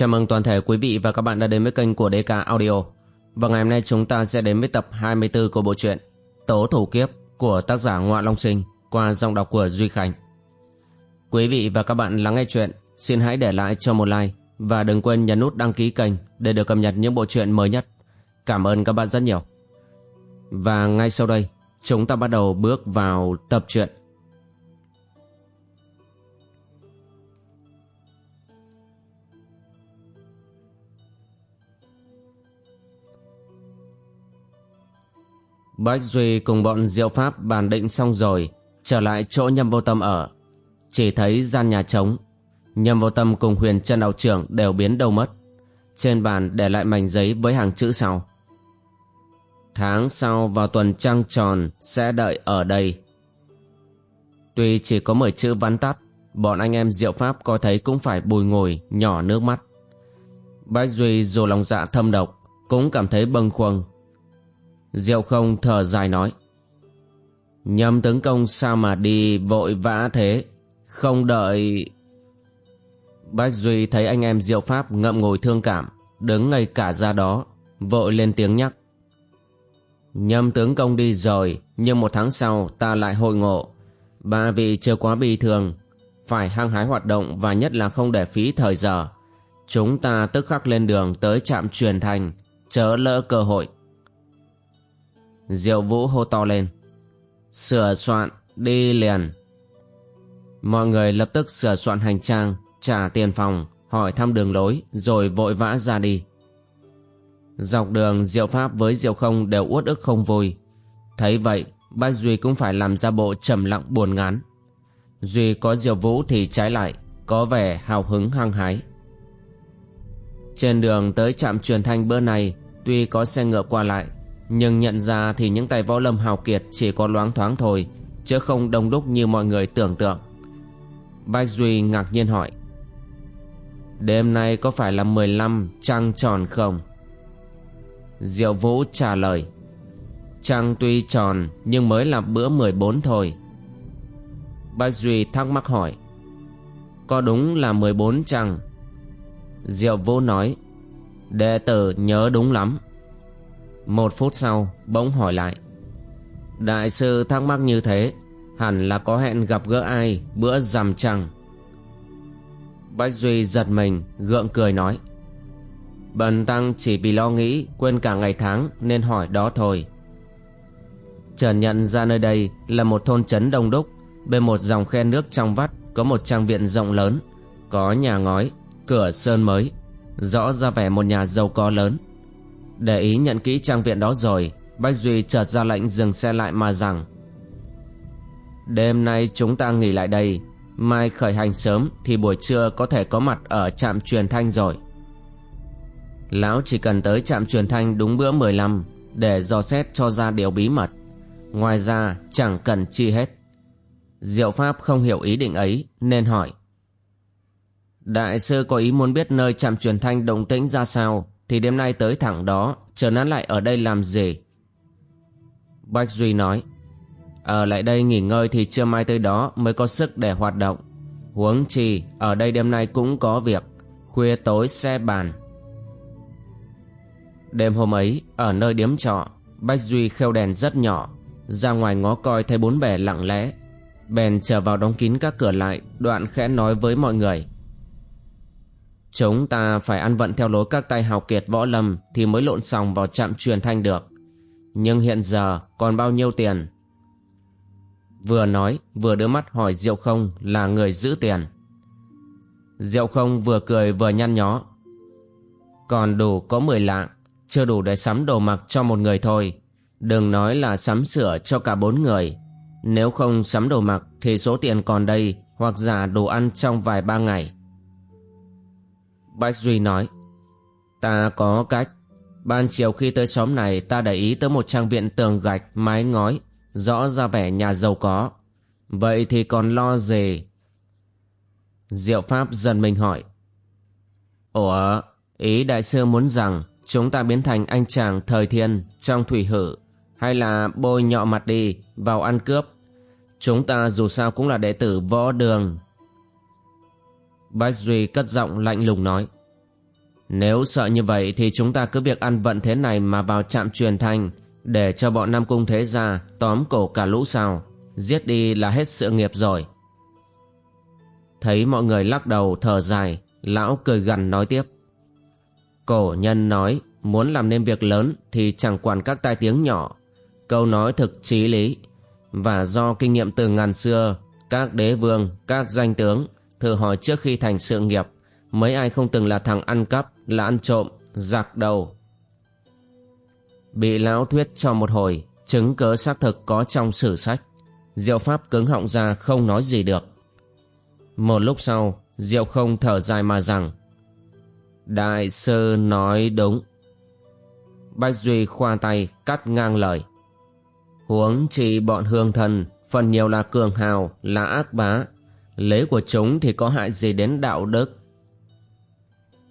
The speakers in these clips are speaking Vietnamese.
Chào mừng toàn thể quý vị và các bạn đã đến với kênh của DK Audio. Và ngày hôm nay chúng ta sẽ đến với tập 24 của bộ truyện Tố Thủ Kiếp của tác giả Ngoạ Long Sinh qua giọng đọc của Duy Khánh. Quý vị và các bạn lắng nghe chuyện, xin hãy để lại cho một like và đừng quên nhấn nút đăng ký kênh để được cập nhật những bộ truyện mới nhất. Cảm ơn các bạn rất nhiều. Và ngay sau đây, chúng ta bắt đầu bước vào tập truyện. Bách Duy cùng bọn diệu pháp bàn định xong rồi, trở lại chỗ nhâm vô tâm ở. Chỉ thấy gian nhà trống, nhâm vô tâm cùng huyền chân đạo trưởng đều biến đâu mất. Trên bàn để lại mảnh giấy với hàng chữ sau. Tháng sau vào tuần trăng tròn sẽ đợi ở đây. Tuy chỉ có 10 chữ vắn tắt, bọn anh em diệu pháp có thấy cũng phải bùi ngồi, nhỏ nước mắt. Bách Duy dù lòng dạ thâm độc, cũng cảm thấy bâng khuâng Diệu không thở dài nói. Nhâm tướng công sao mà đi vội vã thế, không đợi... Bách Duy thấy anh em Diệu Pháp ngậm ngồi thương cảm, đứng ngay cả ra đó, vội lên tiếng nhắc. Nhâm tướng công đi rồi, nhưng một tháng sau ta lại hội ngộ. Ba vị chưa quá bi thường, phải hăng hái hoạt động và nhất là không để phí thời giờ. Chúng ta tức khắc lên đường tới trạm truyền thành, chớ lỡ cơ hội. Diệu Vũ hô to lên. Sửa soạn, đi liền. Mọi người lập tức sửa soạn hành trang, trả tiền phòng, hỏi thăm đường lối, rồi vội vã ra đi. Dọc đường Diệu Pháp với Diệu Không đều uất ức không vui. Thấy vậy, Bách Duy cũng phải làm ra bộ trầm lặng buồn ngán. Duy có Diệu Vũ thì trái lại, có vẻ hào hứng hăng hái. Trên đường tới trạm truyền thanh bữa này, tuy có xe ngựa qua lại, nhưng nhận ra thì những tay võ lâm hào kiệt chỉ có loáng thoáng thôi, Chứ không đông đúc như mọi người tưởng tượng Bách Duy ngạc nhiên hỏi, Đêm nay có phải là 15 trăng tròn không? Diệu Vũ trả lời, Trăng tuy tròn nhưng mới là bữa 14 thôi Bách Duy thắc mắc hỏi, Có đúng là 14 trăng? Diệu Vũ nói, Đệ tử nhớ đúng lắm một phút sau, bỗng hỏi lại. Đại sư thắc mắc như thế, Hẳn là có hẹn gặp gỡ ai Bữa rằm trăng? Bách Duy giật mình, Gượng cười nói. Bần tăng chỉ vì lo nghĩ Quên cả ngày tháng nên hỏi đó thôi. Trần nhận ra nơi đây Là một thôn trấn đông đúc, Bên một dòng khe nước trong vắt Có một trang viện rộng lớn, Có nhà ngói, Cửa sơn mới, Rõ ra vẻ một nhà giàu có lớn để ý nhận kỹ trang viện đó rồi, Bách Duy chợt ra lệnh dừng xe lại mà rằng, Đêm nay chúng ta nghỉ lại đây, Mai khởi hành sớm Thì buổi trưa có thể có mặt ở trạm truyền thanh rồi. Lão chỉ cần tới trạm truyền thanh đúng bữa 15 Để dò xét cho ra điều bí mật. Ngoài ra, chẳng cần chi hết. Diệu Pháp không hiểu ý định ấy Nên hỏi, Đại sư có ý muốn biết nơi trạm truyền thanh động tĩnh ra sao? Thì đêm nay tới thẳng đó, Chờ nán lại ở đây làm gì? Bách Duy nói, Ở lại đây nghỉ ngơi thì trưa mai tới đó Mới có sức để hoạt động. Huống chi, ở đây đêm nay cũng có việc, Khuya tối xe bàn. Đêm hôm ấy, Ở nơi điếm trọ Bách Duy khêu đèn rất nhỏ, Ra ngoài ngó coi thấy bốn bề lặng lẽ. Bèn trở vào đóng kín các cửa lại, Đoạn khẽ nói với mọi người Chúng ta phải ăn vận theo lối các tay hào kiệt võ lâm thì mới lộn xong vào trạm truyền thanh được. Nhưng hiện giờ còn bao nhiêu tiền? Vừa nói vừa đưa mắt hỏi Diệu Không là người giữ tiền. Diệu Không vừa cười vừa nhăn nhó. Còn đủ có 10 lạng, chưa đủ để sắm đồ mặc cho một người thôi. Đừng nói là sắm sửa cho cả bốn người. Nếu không sắm đồ mặc thì số tiền còn đây hoặc giả đồ ăn trong vài ba ngày. Bách Duy nói Ta có cách. Ban chiều khi tới xóm này ta để ý tới một trang viện tường gạch, mái ngói Rõ ra vẻ nhà giàu có. Vậy thì còn lo gì? Diệu Pháp dần mình hỏi Ủa Ý đại sư muốn rằng Chúng ta biến thành anh chàng thời thiên Trong thủy hử Hay là bôi nhọ mặt đi Vào ăn cướp? Chúng ta dù sao cũng là đệ tử võ đường Bách Duy cất giọng lạnh lùng nói Nếu sợ như vậy thì chúng ta cứ việc ăn vận thế này mà vào trạm truyền thanh để cho bọn Nam Cung Thế Gia tóm cổ cả lũ sao. Giết đi là hết sự nghiệp rồi. Thấy mọi người lắc đầu thở dài, lão cười gằn nói tiếp. Cổ nhân nói muốn làm nên việc lớn thì chẳng quản các tai tiếng nhỏ. Câu nói thực trí lý. Và do kinh nghiệm từ ngàn xưa, các đế vương, các danh tướng thử hỏi trước khi thành sự nghiệp mấy ai không từng là thằng ăn cắp, là ăn trộm, giặc đầu. Bị lão thuyết cho một hồi, chứng cớ xác thực có trong sử sách. Diệu Pháp cứng họng ra không nói gì được. Một lúc sau, Diệu không thở dài mà rằng Đại sư nói đúng. Bách Duy khoa tay cắt ngang lời. Huống chỉ bọn hương thần, phần nhiều là cường hào, là ác bá. Lấy của chúng thì có hại gì đến đạo đức.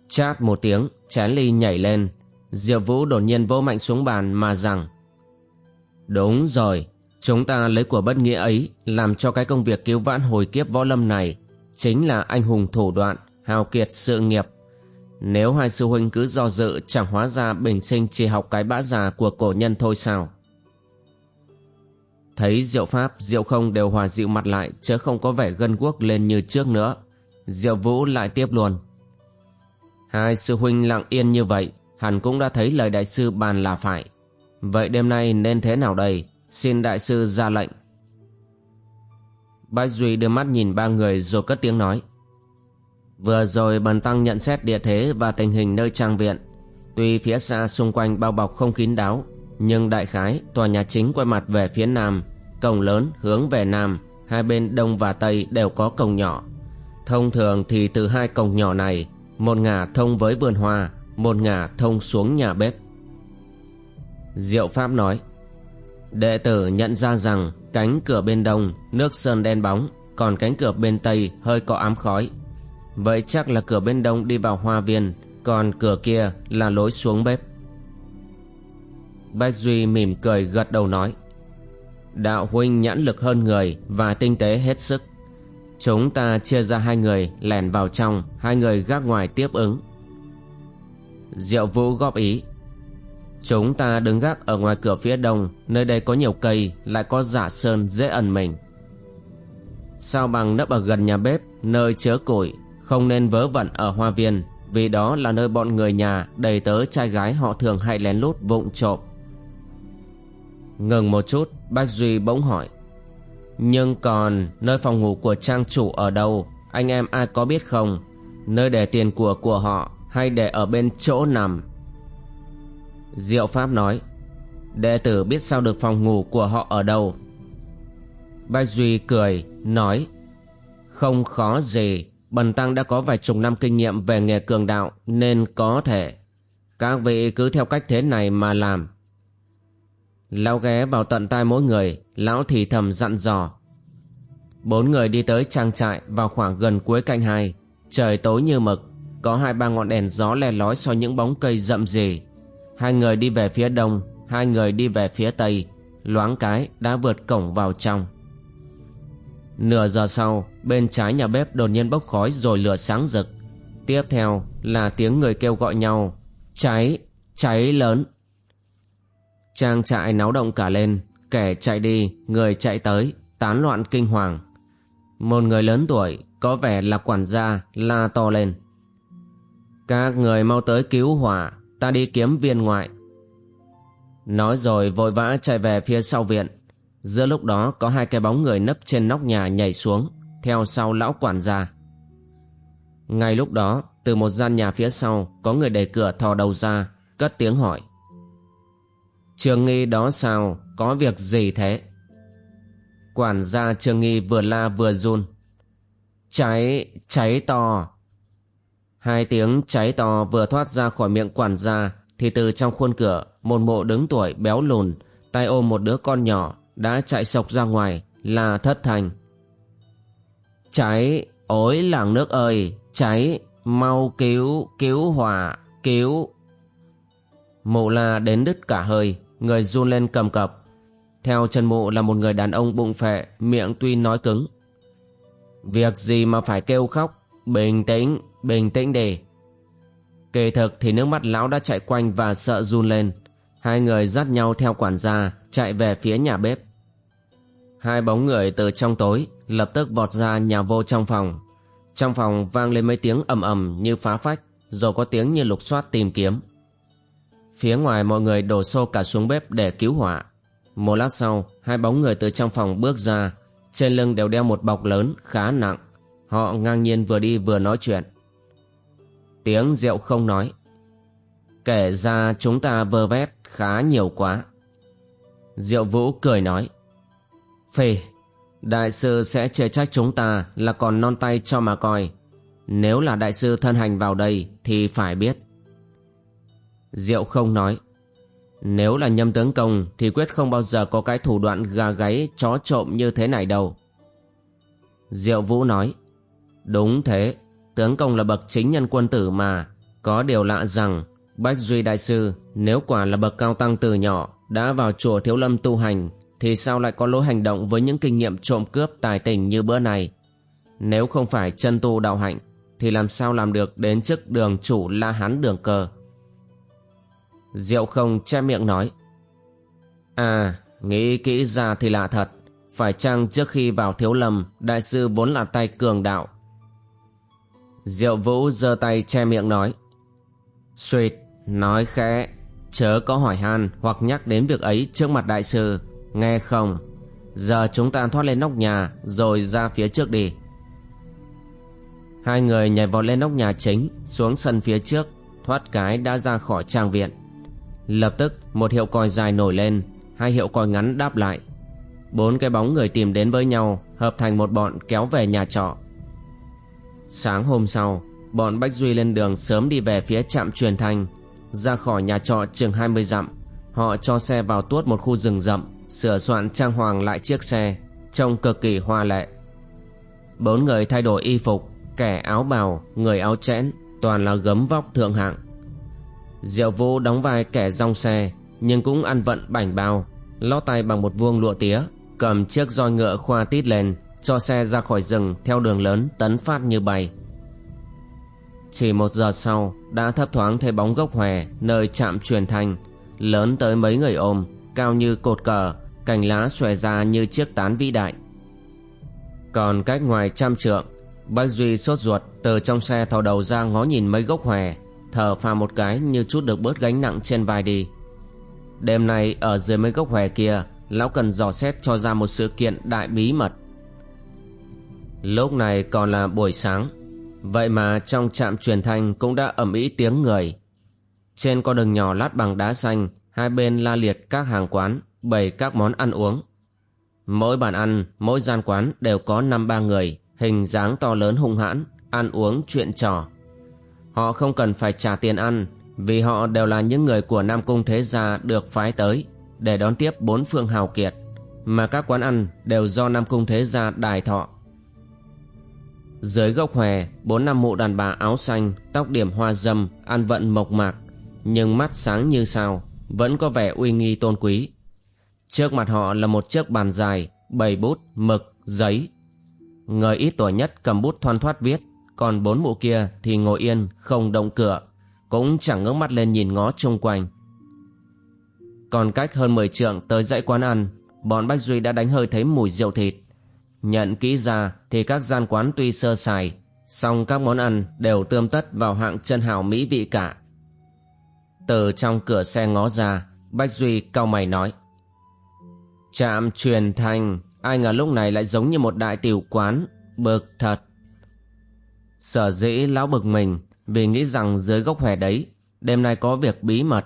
Chát một tiếng, chén ly nhảy lên. Diệp Vũ đột nhiên vỗ mạnh xuống bàn mà rằng Đúng rồi, chúng ta lấy của bất nghĩa ấy làm cho cái công việc cứu vãn hồi kiếp võ lâm này chính là anh hùng thủ đoạn, hào kiệt sự nghiệp. Nếu hai sư huynh cứ do dự chẳng hóa ra bình sinh chỉ học cái bã già của cổ nhân thôi sao? Thấy diệu pháp, diệu không đều hòa dịu mặt lại chứ không có vẻ gân guốc lên như trước nữa. Diệu vũ lại tiếp luôn. Hai sư huynh lặng yên như vậy, hẳn cũng đã thấy lời đại sư bàn là phải. Vậy đêm nay nên thế nào đây? Xin đại sư ra lệnh. Bách Duy đưa mắt nhìn ba người rồi cất tiếng nói. Vừa rồi bần tăng nhận xét địa thế và tình hình nơi trang viện. Tuy phía xa xung quanh bao bọc không kín đáo, nhưng đại khái tòa nhà chính quay mặt về phía nam, cổng lớn hướng về nam, hai bên đông và tây đều có cổng nhỏ. Thông thường thì từ hai cổng nhỏ này, một ngả thông với vườn hoa, một ngả thông xuống nhà bếp. Diệu Pháp nói, đệ tử nhận ra rằng cánh cửa bên đông nước sơn đen bóng, còn cánh cửa bên tây hơi có ám khói. Vậy chắc là cửa bên đông đi vào hoa viên, còn cửa kia là lối xuống bếp. Bách Duy mỉm cười gật đầu nói, Đạo huynh nhãn lực hơn người và tinh tế hết sức. Chúng ta chia ra hai người lẻn vào trong, Hai người gác ngoài tiếp ứng. Diệu Vũ góp ý, Chúng ta đứng gác ở ngoài cửa phía đông, Nơi đây có nhiều cây, Lại có giả sơn dễ ẩn mình. Sao bằng nấp ở gần nhà bếp, Nơi chứa củi, Không nên vớ vẩn ở hoa viên, Vì đó là nơi bọn người nhà, Đầy tớ trai gái họ thường hay lén lút vụng trộm. Ngừng một chút Bách Duy bỗng hỏi. Nhưng còn nơi phòng ngủ của trang chủ ở đâu? Anh em ai có biết không? Nơi để tiền của của họ Hay để ở bên chỗ nằm? Diệu Pháp nói, Đệ tử biết sao được phòng ngủ của họ ở đâu? Bách Duy cười, Nói, Không khó gì. Bần Tăng đã có vài chục năm kinh nghiệm về nghề cường đạo Nên có thể. Các vị cứ theo cách thế này mà làm. Lão ghé vào tận tai mỗi người Lão thì thầm dặn dò. Bốn người đi tới trang trại Vào khoảng gần cuối canh hai Trời tối như mực Có hai ba ngọn đèn gió le lói soi những bóng cây rậm rì. Hai người đi về phía đông Hai người đi về phía tây Loáng cái đã vượt cổng vào trong. Nửa giờ sau Bên trái nhà bếp đột nhiên bốc khói Rồi lửa sáng rực. Tiếp theo là tiếng người kêu gọi nhau Cháy, cháy lớn. Trang trại náo động cả lên, kẻ chạy đi, người chạy tới, tán loạn kinh hoàng. Một người lớn tuổi, có vẻ là quản gia, la to lên. Các người mau tới cứu hỏa, ta đi kiếm viên ngoại. Nói rồi vội vã chạy về phía sau viện. Giữa lúc đó có hai cái bóng người nấp trên nóc nhà nhảy xuống, theo sau lão quản gia. Ngay lúc đó, từ một gian nhà phía sau, có người đẩy cửa thò đầu ra, cất tiếng hỏi. Trương Nghi đó sao? Có việc gì thế? Quản gia Trương Nghi vừa la vừa run. Cháy Cháy to. Hai tiếng cháy to vừa thoát ra khỏi miệng quản gia, Thì từ trong khuôn cửa, Một mộ đứng tuổi béo lùn, Tay ôm một đứa con nhỏ, Đã chạy sộc ra ngoài Là thất thành Cháy, ôi làng nước ơi, Cháy, Mau cứu Cứu hỏa, Cứu. Mụ la đến đứt cả hơi người run lên cầm cập. Theo chân mụ là một người đàn ông bụng phệ, miệng tuy nói cứng. Việc gì mà phải kêu khóc, bình tĩnh, bình tĩnh đi. Kỳ thực thì nước mắt lão đã chạy quanh và sợ run lên. Hai người dắt nhau theo quản gia chạy về phía nhà bếp. Hai bóng người từ trong tối lập tức vọt ra nhà vô trong phòng. Trong phòng vang lên mấy tiếng ầm ầm như phá phách, rồi có tiếng như lục soát tìm kiếm. Phía ngoài mọi người đổ xô cả xuống bếp để cứu hỏa. Một lát sau, hai bóng người từ trong phòng bước ra, trên lưng đều đeo một bọc lớn khá nặng. Họ ngang nhiên vừa đi vừa nói chuyện. Tiếng rượu không nói. Kể ra chúng ta vơ vét khá nhiều quá. Diệu Vũ cười nói. phê đại sư sẽ chê trách chúng ta là còn non tay cho mà coi. Nếu là đại sư thân hành vào đây thì phải biết. Diệu không nói. Nếu là nhâm tướng công thì quyết không bao giờ có cái thủ đoạn gà gáy chó trộm như thế này đâu. Diệu Vũ nói. Đúng thế, tướng công là bậc chính nhân quân tử mà. Có điều lạ rằng Bách Duy Đại Sư nếu quả là bậc cao tăng từ nhỏ đã vào chùa Thiếu Lâm tu hành thì sao lại có lối hành động với những kinh nghiệm trộm cướp tài tình như bữa này. Nếu không phải chân tu đạo hạnh thì làm sao làm được đến chức đường chủ La Hán đường cơ. Diệu không che miệng nói À, nghĩ kỹ ra thì lạ thật. Phải chăng trước khi vào thiếu lâm, đại sư vốn là tay cường đạo? Diệu Vũ giơ tay che miệng nói Xuyệt, nói khẽ, chớ có hỏi han hoặc nhắc đến việc ấy trước mặt đại sư, nghe không? Giờ chúng ta thoát lên nóc nhà rồi ra phía trước đi. Hai người nhảy vọt lên nóc nhà chính, xuống sân phía trước, thoát cái đã ra khỏi trang viện. Lập tức một hiệu còi dài nổi lên Hai hiệu còi ngắn đáp lại. Bốn cái bóng người tìm đến với nhau Hợp thành một bọn kéo về nhà trọ. Sáng hôm sau Bọn Bách Duy lên đường sớm đi về phía trạm truyền thanh. Ra khỏi nhà trọ chừng 20 dặm Họ cho xe vào tuốt một khu rừng rậm Sửa soạn trang hoàng lại chiếc xe Trông cực kỳ hoa lệ. Bốn người thay đổi y phục Kẻ áo bào, người áo chẽn Toàn là gấm vóc thượng hạng. Diệu Vũ đóng vai kẻ rong xe, Nhưng cũng ăn vận bảnh bao, Lót tay bằng một vuông lụa tía, Cầm chiếc roi ngựa khoa tít lên, Cho xe ra khỏi rừng Theo đường lớn tấn phát như bay. Chỉ một giờ sau, Đã thấp thoáng thấy bóng gốc hòe Nơi chạm truyền thanh, Lớn tới mấy người ôm, Cao như cột cờ, Cành lá xòe ra như chiếc tán vĩ đại. Còn cách ngoài trăm trượng Bách Duy sốt ruột Từ trong xe thò đầu ra ngó nhìn mấy gốc hòe thở phào một cái như chút được bớt gánh nặng trên vai đi. Đêm nay, ở dưới mấy gốc hòe kia, lão cần dò xét cho ra một sự kiện đại bí mật. Lúc này còn là buổi sáng, vậy mà trong trạm truyền thanh cũng đã ẩm ĩ tiếng người. Trên con đường nhỏ lát bằng đá xanh, hai bên la liệt các hàng quán, bày các món ăn uống. Mỗi bàn ăn, mỗi gian quán đều có năm ba người, hình dáng to lớn hung hãn, ăn uống chuyện trò. Họ không cần phải trả tiền ăn vì họ đều là những người của Nam Cung Thế Gia được phái tới để đón tiếp bốn phương hào kiệt mà các quán ăn đều do Nam Cung Thế Gia đài thọ. Dưới gốc hòe, bốn năm mụ đàn bà áo xanh, tóc điểm hoa dâm, ăn vận mộc mạc, nhưng mắt sáng như sao, vẫn có vẻ uy nghi tôn quý. Trước mặt họ là một chiếc bàn dài, bầy bút, mực, giấy. Người ít tuổi nhất cầm bút thoăn thoát viết, còn bốn mụ kia thì ngồi yên, không động cửa, cũng chẳng ngước mắt lên nhìn ngó chung quanh. Còn cách hơn 10 trượng tới dãy quán ăn, bọn bách duy đã đánh hơi thấy mùi rượu thịt. Nhận kỹ ra thì các gian quán tuy sơ sài, song các món ăn đều tươm tất vào hạng chân hào mỹ vị cả. Từ trong cửa xe ngó ra, bách duy cau mày nói, trạm truyền thanh ai ngờ lúc này lại giống như một đại tiểu quán, bực thật. Sở dĩ lão bực mình vì nghĩ rằng dưới gốc hòe đấy đêm nay có việc bí mật.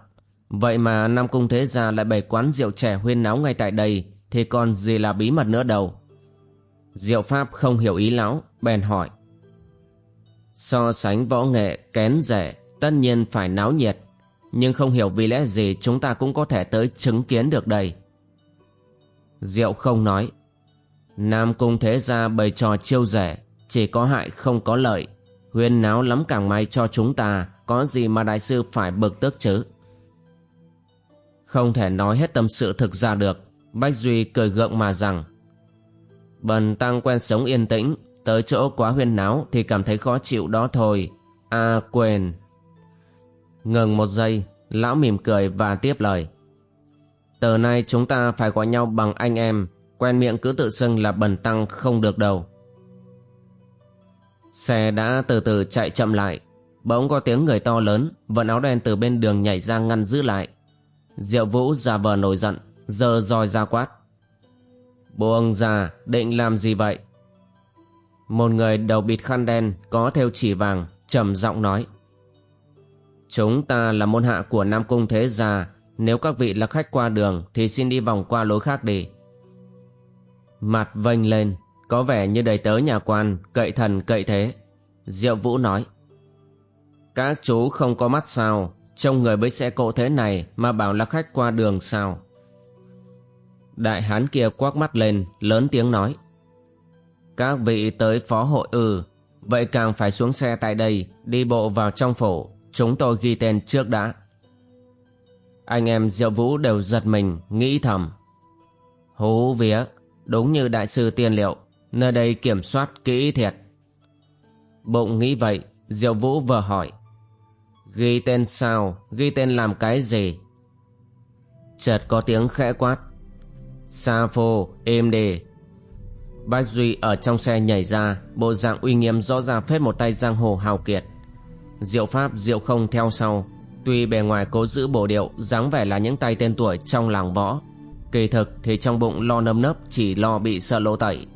Vậy mà Nam Cung Thế Gia lại bày quán rượu trẻ huyên náo ngay tại đây thì còn gì là bí mật nữa đâu. Diệu Pháp không hiểu ý lão, bèn hỏi. So sánh võ nghệ kén rẻ, tất nhiên phải náo nhiệt, nhưng không hiểu vì lẽ gì chúng ta cũng có thể tới chứng kiến được đây. Diệu không nói. Nam Cung Thế Gia bày trò chiêu rẻ, chỉ có hại không có lợi Huyên náo lắm càng may cho chúng ta Có gì mà đại sư phải bực tức chứ Không thể nói hết tâm sự thực ra được Bách Duy cười gượng mà rằng Bần tăng quen sống yên tĩnh Tới chỗ quá huyên náo Thì cảm thấy khó chịu đó thôi À quên Ngừng một giây, lão mỉm cười và tiếp lời. Từ nay chúng ta phải gọi nhau bằng anh em, quen miệng cứ tự xưng là bần tăng không được đâu. Xe đã từ từ chạy chậm lại, bỗng có tiếng người to lớn, vận áo đen từ bên đường nhảy ra ngăn giữ lại. Diệu Vũ giả vờ nổi giận, giờ roi ra quát. Buông ra, định làm gì vậy? Một người đầu bịt khăn đen có theo chỉ vàng, trầm giọng nói. Chúng ta là môn hạ của Nam Cung Thế Gia, nếu các vị là khách qua đường thì xin đi vòng qua lối khác đi. Mặt vênh lên, có vẻ như đầy tớ nhà quan, cậy thần cậy thế. Diệu Vũ nói. Các chú không có mắt sao, trông người với xe cộ thế này mà bảo là khách qua đường sao. Đại hán kia quắc mắt lên, lớn tiếng nói. Các vị tới phó hội ư, vậy càng phải xuống xe tại đây, đi bộ vào trong phủ, chúng tôi ghi tên trước đã. Anh em Diệu Vũ đều giật mình, nghĩ thầm. Hú vía, đúng như đại sư tiên liệu, nơi đây kiểm soát kỹ thiệt. Bụng nghĩ vậy, Diệu Vũ vừa hỏi. Ghi tên sao, ghi tên làm cái gì? Chợt có tiếng khẽ quát. Sa phô, êm đề. Bách Duy ở trong xe nhảy ra, bộ dạng uy nghiêm rõ ràng phết một tay giang hồ hào kiệt. Diệu Pháp, Diệu Không theo sau, tuy bề ngoài cố giữ bổ điệu, dáng vẻ là những tay tên tuổi trong làng võ. Kỳ thực thì trong bụng lo nâm nấp chỉ lo bị sợ lỗ tẩy.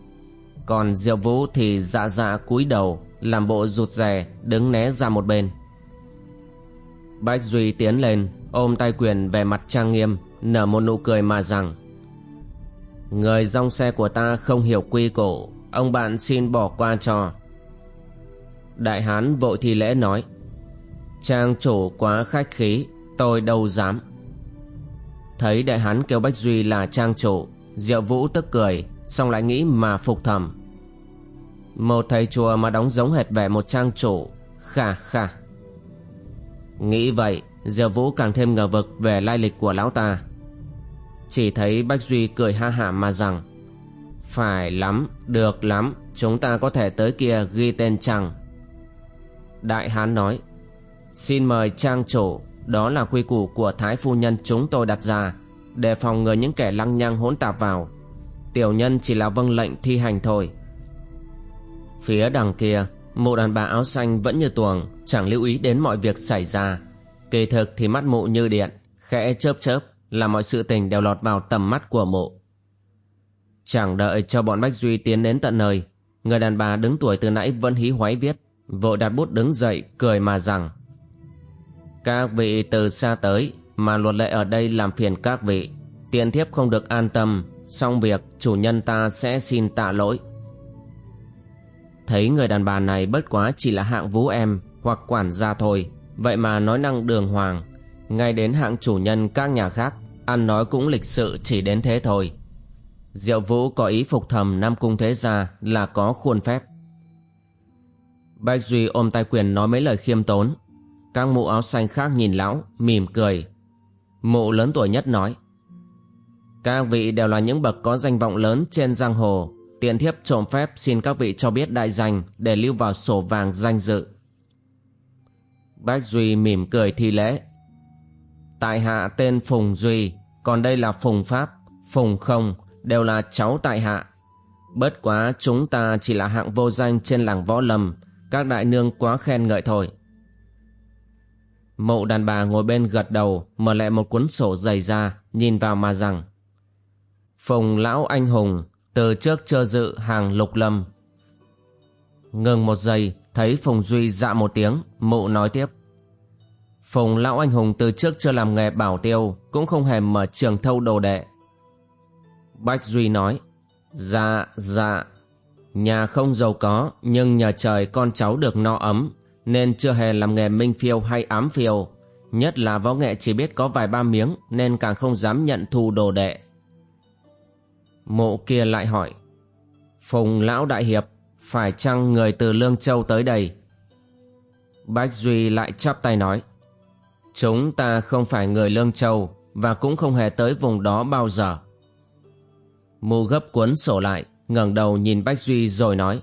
Còn Diệu Vũ thì dạ dạ cúi đầu, làm bộ rụt rè, đứng né ra một bên. Bách Duy tiến lên, ôm tay quyền về mặt trang nghiêm, nở một nụ cười mà rằng Người dòng xe của ta không hiểu quy củ, ông bạn xin bỏ qua cho. Đại hán vội thi lễ nói Trang chủ quá khách khí, tôi đâu dám. Thấy đại hán kêu Bách Duy là trang chủ, Diệu Vũ tức cười, xong lại nghĩ mà phục thầm. Một thầy chùa mà đóng giống hệt vẻ một trang chủ, khà khà. Nghĩ vậy, Diệp Vũ càng thêm ngờ vực về lai lịch của lão ta. Chỉ thấy Bách Duy cười ha hả mà rằng Phải lắm, được lắm, chúng ta có thể tới kia ghi tên chàng. Đại Hán nói Xin mời trang chủ, đó là quy củ của Thái Phu Nhân chúng tôi đặt ra, để phòng ngừa những kẻ lăng nhăng hỗn tạp vào. Tiểu nhân chỉ là vâng lệnh thi hành thôi. Phía đằng kia, mụ đàn bà áo xanh vẫn như tuồng, chẳng lưu ý đến mọi việc xảy ra. Kỳ thực thì mắt mụ như điện, khẽ chớp chớp, là mọi sự tình đều lọt vào tầm mắt của mụ. Chẳng đợi cho bọn Bách Duy tiến đến tận nơi, người đàn bà đứng tuổi từ nãy vẫn hí hoáy viết, vội đặt bút đứng dậy cười mà rằng Các vị từ xa tới mà luật lệ ở đây làm phiền các vị, tiện thiếp không được an tâm, xong việc chủ nhân ta sẽ xin tạ lỗi. Thấy người đàn bà này bất quá chỉ là hạng vũ em hoặc quản gia thôi, vậy mà nói năng đường hoàng, ngay đến hạng chủ nhân các nhà khác ăn nói cũng lịch sự chỉ đến thế thôi. Diệu vũ có ý phục thầm nam cung thế gia là có khuôn phép. Bách duy ôm tay quyền nói mấy lời khiêm tốn. Các mụ áo xanh khác nhìn lão mỉm cười. Mụ lớn tuổi nhất nói các vị đều là những bậc có danh vọng lớn trên giang hồ tiện thiếp trộm phép xin các vị cho biết đại danh để lưu vào sổ vàng danh dự bách duy mỉm cười thi lễ Tại hạ tên Phùng Duy, còn đây là Phùng Pháp, Phùng Không, đều là cháu tại hạ. Bất quá chúng ta chỉ là hạng vô danh trên làng võ lâm, các đại nương quá khen ngợi thôi. mụ đàn bà ngồi bên gật đầu, mở lại một cuốn sổ dày ra, nhìn vào mà rằng Phùng Lão Anh Hùng, từ trước chưa dự hàng lục lâm. Ngừng một giây, thấy Phùng Duy dạ một tiếng, mụ nói tiếp. Phùng lão anh hùng từ trước chưa làm nghề bảo tiêu, cũng không hề mở trường thâu đồ đệ. Bách Duy nói, dạ, dạ, nhà không giàu có, nhưng nhờ trời con cháu được no ấm, nên chưa hề làm nghề minh phiêu hay ám phiêu. Nhất là võ nghệ chỉ biết có vài ba miếng, nên càng không dám nhận thu đồ đệ. Mộ kia lại hỏi, Phùng lão đại hiệp, phải chăng người từ Lương Châu tới đây? Bách Duy lại chắp tay nói, Chúng ta không phải người Lương Châu và cũng không hề tới vùng đó bao giờ. Mù gấp cuốn sổ lại, ngẩng đầu nhìn Bách Duy rồi nói.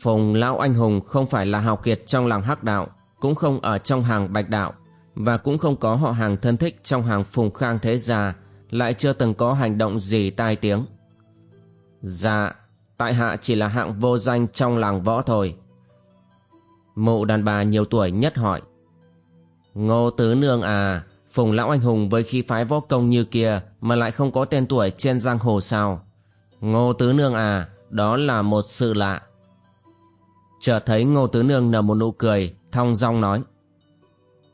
Phùng Lão Anh Hùng không phải là hào kiệt trong làng hắc đạo, cũng không ở trong hàng bạch đạo. và cũng không có họ hàng thân thích trong hàng phùng khang thế gia lại chưa từng có hành động gì tai tiếng. Dạ, tại hạ chỉ là hạng vô danh trong làng võ thôi. Mụ đàn bà nhiều tuổi nhất hỏi. Ngô Tứ Nương à, Phùng Lão Anh Hùng với khí phái võ công như kia mà lại không có tên tuổi trên giang hồ sao? Ngô Tứ Nương à, đó là một sự lạ. Chợt thấy Ngô Tứ Nương nở một nụ cười, thong dong nói.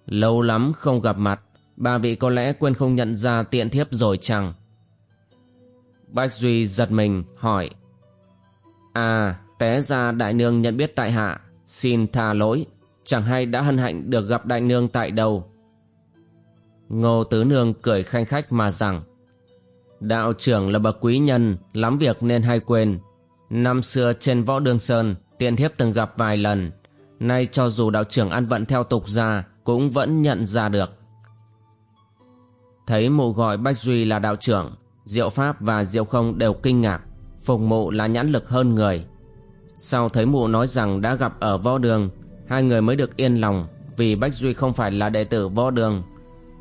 Lâu lắm không gặp mặt, ba vị có lẽ quên không nhận ra tiện thiếp rồi chăng? Bách Duy giật mình, hỏi. À, té ra đại nương nhận biết tại hạ, xin tha lỗi, chẳng hay đã hân hạnh được gặp đại nương tại đâu. Ngô Tứ Nương cười khanh khách mà rằng Đạo trưởng là bậc quý nhân, lắm việc nên hay quên. Năm xưa trên võ đường sơn, tiện thiếp từng gặp vài lần. Nay cho dù đạo trưởng ăn vận theo tục ra, cũng vẫn nhận ra được. Thấy mụ gọi Bách Duy là đạo trưởng, Diệu Pháp và Diệu Không đều kinh ngạc, phùng mụ là nhãn lực hơn người. Sau thấy mụ nói rằng đã gặp ở võ đường, hai người mới được yên lòng vì Bách Duy không phải là đệ tử võ đường.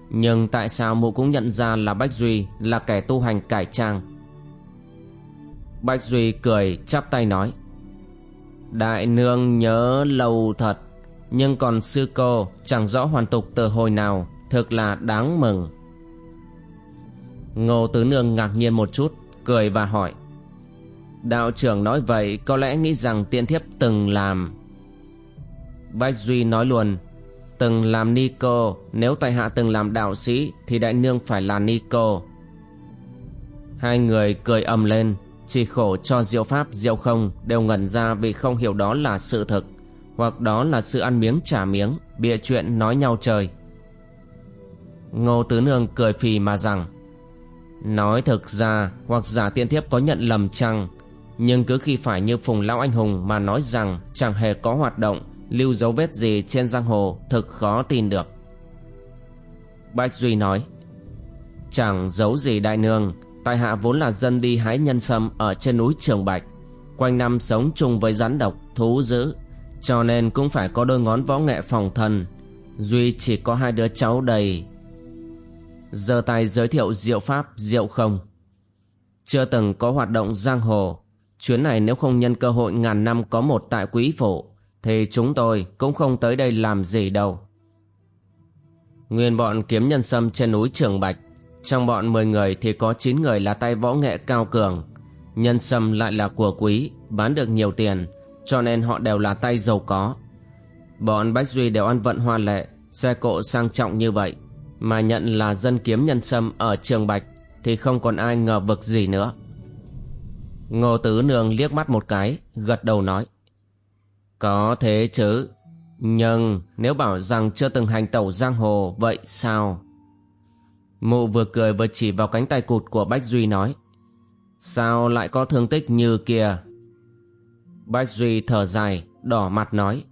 Nhưng tại sao mụ cũng nhận ra là Bách Duy là kẻ tu hành cải trang? Bách Duy cười chắp tay nói Đại nương nhớ lâu thật Nhưng còn sư cô chẳng rõ hoàn tục từ hồi nào Thực là đáng mừng. Ngô Tứ Nương ngạc nhiên một chút, Cười và hỏi. Đạo trưởng nói vậy, có lẽ nghĩ rằng tiên thiếp từng làm. Bách Duy nói luôn, từng làm ni cô, Nếu tại hạ từng làm đạo sĩ, Thì đại nương phải là ni cô. Hai người cười ầm lên, Chỉ khổ cho diệu pháp, diệu không Đều ngẩn ra vì không hiểu đó là sự thực, Hoặc đó là sự ăn miếng trả miếng, Bịa chuyện nói nhau trời. Ngô Tứ Nương cười phì mà rằng Nói thực ra, Hoặc giả tiên thiếp có nhận lầm chăng? Nhưng cứ khi phải như Phùng Lão Anh Hùng Mà nói rằng chẳng hề có hoạt động, lưu dấu vết gì trên giang hồ thực khó tin được. Bách duy nói, chẳng giấu gì đại nương, tại hạ vốn là dân đi hái nhân sâm ở trên núi trường bạch, quanh năm sống chung với rắn độc, thú dữ, cho nên cũng phải có đôi ngón võ nghệ phòng thân. Duy chỉ có hai đứa cháu đầy giơ tay giới thiệu diệu pháp diệu không chưa từng có hoạt động giang hồ chuyến này nếu không nhân cơ hội ngàn năm có một tại quý phủ thì chúng tôi cũng không tới đây làm gì đâu. Nguyên bọn kiếm nhân sâm trên núi Trường Bạch, trong bọn 10 người thì có 9 người là tay võ nghệ cao cường. Nhân sâm lại là của quý, bán được nhiều tiền, cho nên họ đều là tay giàu có. Bọn Bách Duy đều ăn vận hoa lệ, xe cộ sang trọng như vậy, mà nhận là dân kiếm nhân sâm ở Trường Bạch thì không còn ai ngờ vực gì nữa. Ngô Tứ Nương liếc mắt một cái, gật đầu nói. Có thế chứ. Nhưng nếu bảo rằng chưa từng hành tẩu giang hồ vậy sao? Mụ vừa cười vừa chỉ vào cánh tay cụt của Bách Duy nói. Sao lại có thương tích như kia? Bách Duy thở dài, đỏ mặt nói.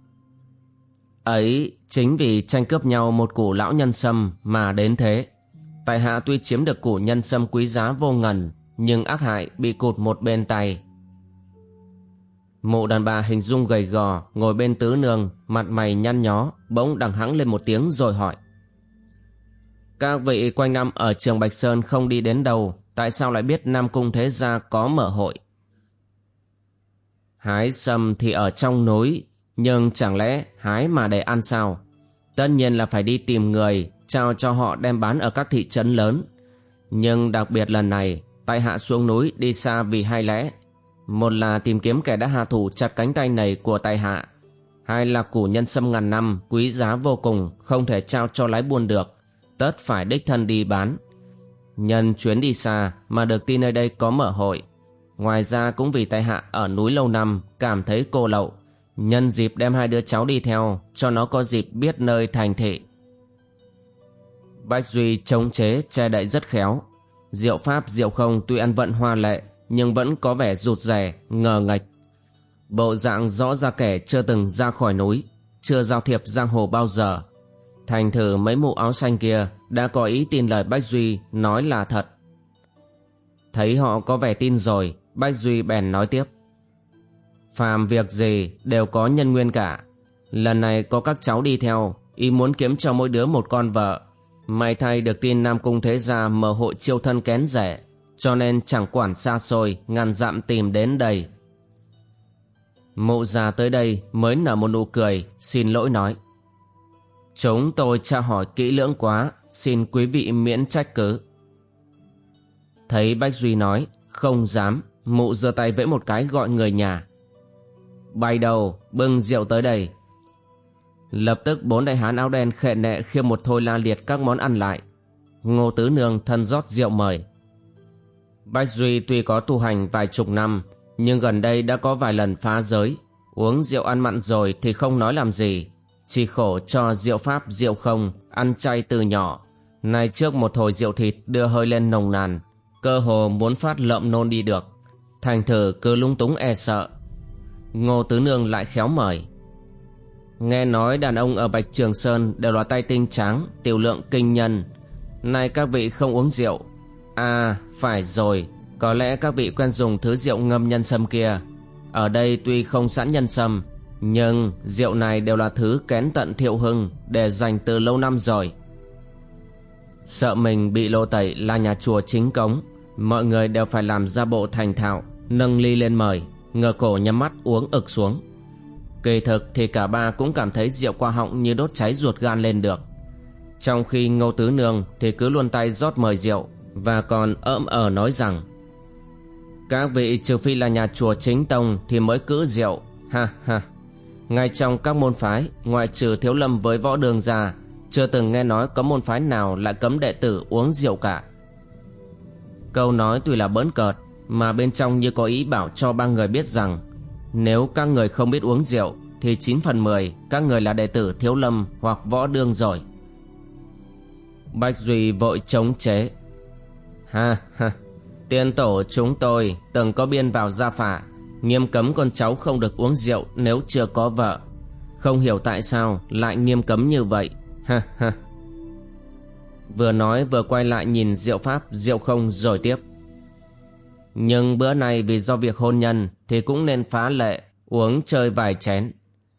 Ấy chính vì tranh cướp nhau một củ lão nhân sâm mà đến thế. Tại hạ tuy chiếm được củ nhân sâm quý giá vô ngần, nhưng ác hại bị cụt một bên tay. Mụ đàn bà hình dung gầy gò ngồi bên tứ nương, mặt mày nhăn nhó, bỗng đằng hắng lên một tiếng rồi hỏi. Các vị quanh năm ở trường Bạch Sơn không đi đến đâu, tại sao lại biết Nam Cung Thế Gia có mở hội? Hái sâm thì ở trong núi, nhưng chẳng lẽ hái mà để ăn sao? Tất nhiên là phải đi tìm người, trao cho họ đem bán ở các thị trấn lớn. Nhưng đặc biệt lần này, tại hạ xuống núi đi xa vì hai lẽ. Một là tìm kiếm kẻ đã hạ thủ chặt cánh tay này của tài hạ. Hai là củ nhân sâm ngàn năm quý giá vô cùng không thể trao cho lái buôn được. Tất phải đích thân đi bán. Nhân chuyến đi xa mà được tin nơi đây có mở hội. Ngoài ra cũng vì tài hạ ở núi lâu năm cảm thấy cô lậu. Nhân dịp đem hai đứa cháu đi theo cho nó có dịp biết nơi thành thị Bách Duy chống chế che đậy rất khéo Diệu Pháp diệu không tuy ăn vận hoa lệ nhưng vẫn có vẻ rụt rè, ngờ ngạch. Bộ dạng rõ ra kẻ chưa từng ra khỏi núi, chưa giao thiệp giang hồ bao giờ. Thành thử mấy mụ áo xanh kia đã có ý tin lời Bách Duy nói là thật. Thấy họ có vẻ tin rồi, Bách Duy bèn nói tiếp. Phàm việc gì đều có nhân nguyên cả. Lần này có các cháu đi theo, y muốn kiếm cho mỗi đứa một con vợ. May thay được tin Nam Cung Thế Gia mở hội chiêu thân kén rẻ, cho nên chẳng quản xa xôi, ngàn dặm tìm đến đây. Mụ già tới đây mới nở một nụ cười, xin lỗi nói. Chúng tôi tra hỏi kỹ lưỡng quá, xin quý vị miễn trách cứ. Thấy Bách Duy nói, không dám, mụ giơ tay vẫy một cái gọi người nhà. Bay đầu, bưng rượu tới đây. Lập tức bốn đại hán áo đen khệ nệ khiêm một thôi la liệt các món ăn lại. Ngô Tứ Nương thân rót rượu mời. Bách Duy tuy có tu hành vài chục năm, nhưng gần đây đã có vài lần phá giới. Uống rượu ăn mặn rồi thì không nói làm gì. Chỉ khổ cho rượu pháp rượu không, ăn chay từ nhỏ. Nay trước một thồi rượu thịt đưa hơi lên nồng nàn, cơ hồ muốn phát lợm nôn đi được. Thành thử cứ lung túng e sợ. Ngô Tứ Nương lại khéo mời. Nghe nói đàn ông ở Bạch Trường Sơn đều là tay tinh tráng, tiểu lượng kinh nhân. Nay các vị không uống rượu. À, phải rồi, có lẽ các vị quen dùng thứ rượu ngâm nhân sâm kia. Ở đây tuy không sẵn nhân sâm, nhưng rượu này đều là thứ kén tận thiệu hưng để dành từ lâu năm rồi. Sợ mình bị lộ tẩy là nhà chùa chính cống, mọi người đều phải làm ra bộ thành thạo, nâng ly lên mời, ngờ cổ nhắm mắt uống ực xuống. Kỳ thực thì cả ba cũng cảm thấy rượu qua họng như đốt cháy ruột gan lên được. Trong khi Ngô Tứ Nương thì cứ luôn tay rót mời rượu và còn ỡm ở ờ nói rằng Các vị trừ phi là nhà chùa chính tông thì mới cữ rượu, ha ha. Ngay trong các môn phái, ngoại trừ thiếu lâm với võ đường già, chưa từng nghe nói có môn phái nào lại cấm đệ tử uống rượu cả. Câu nói tuy là bỡn cợt, mà bên trong như có ý bảo cho ba người biết rằng nếu các người không biết uống rượu thì 9 phần 10 các người là đệ tử thiếu lâm hoặc võ đương rồi. Bách Duy vội chống chế. Ha ha, tiên tổ chúng tôi từng có biên vào gia phả, nghiêm cấm con cháu không được uống rượu nếu chưa có vợ. Không hiểu tại sao lại nghiêm cấm như vậy. Ha ha. Vừa nói vừa quay lại nhìn Diệu Pháp, Diệu Không rồi tiếp. Nhưng bữa nay vì do việc hôn nhân thì cũng nên phá lệ, uống chơi vài chén.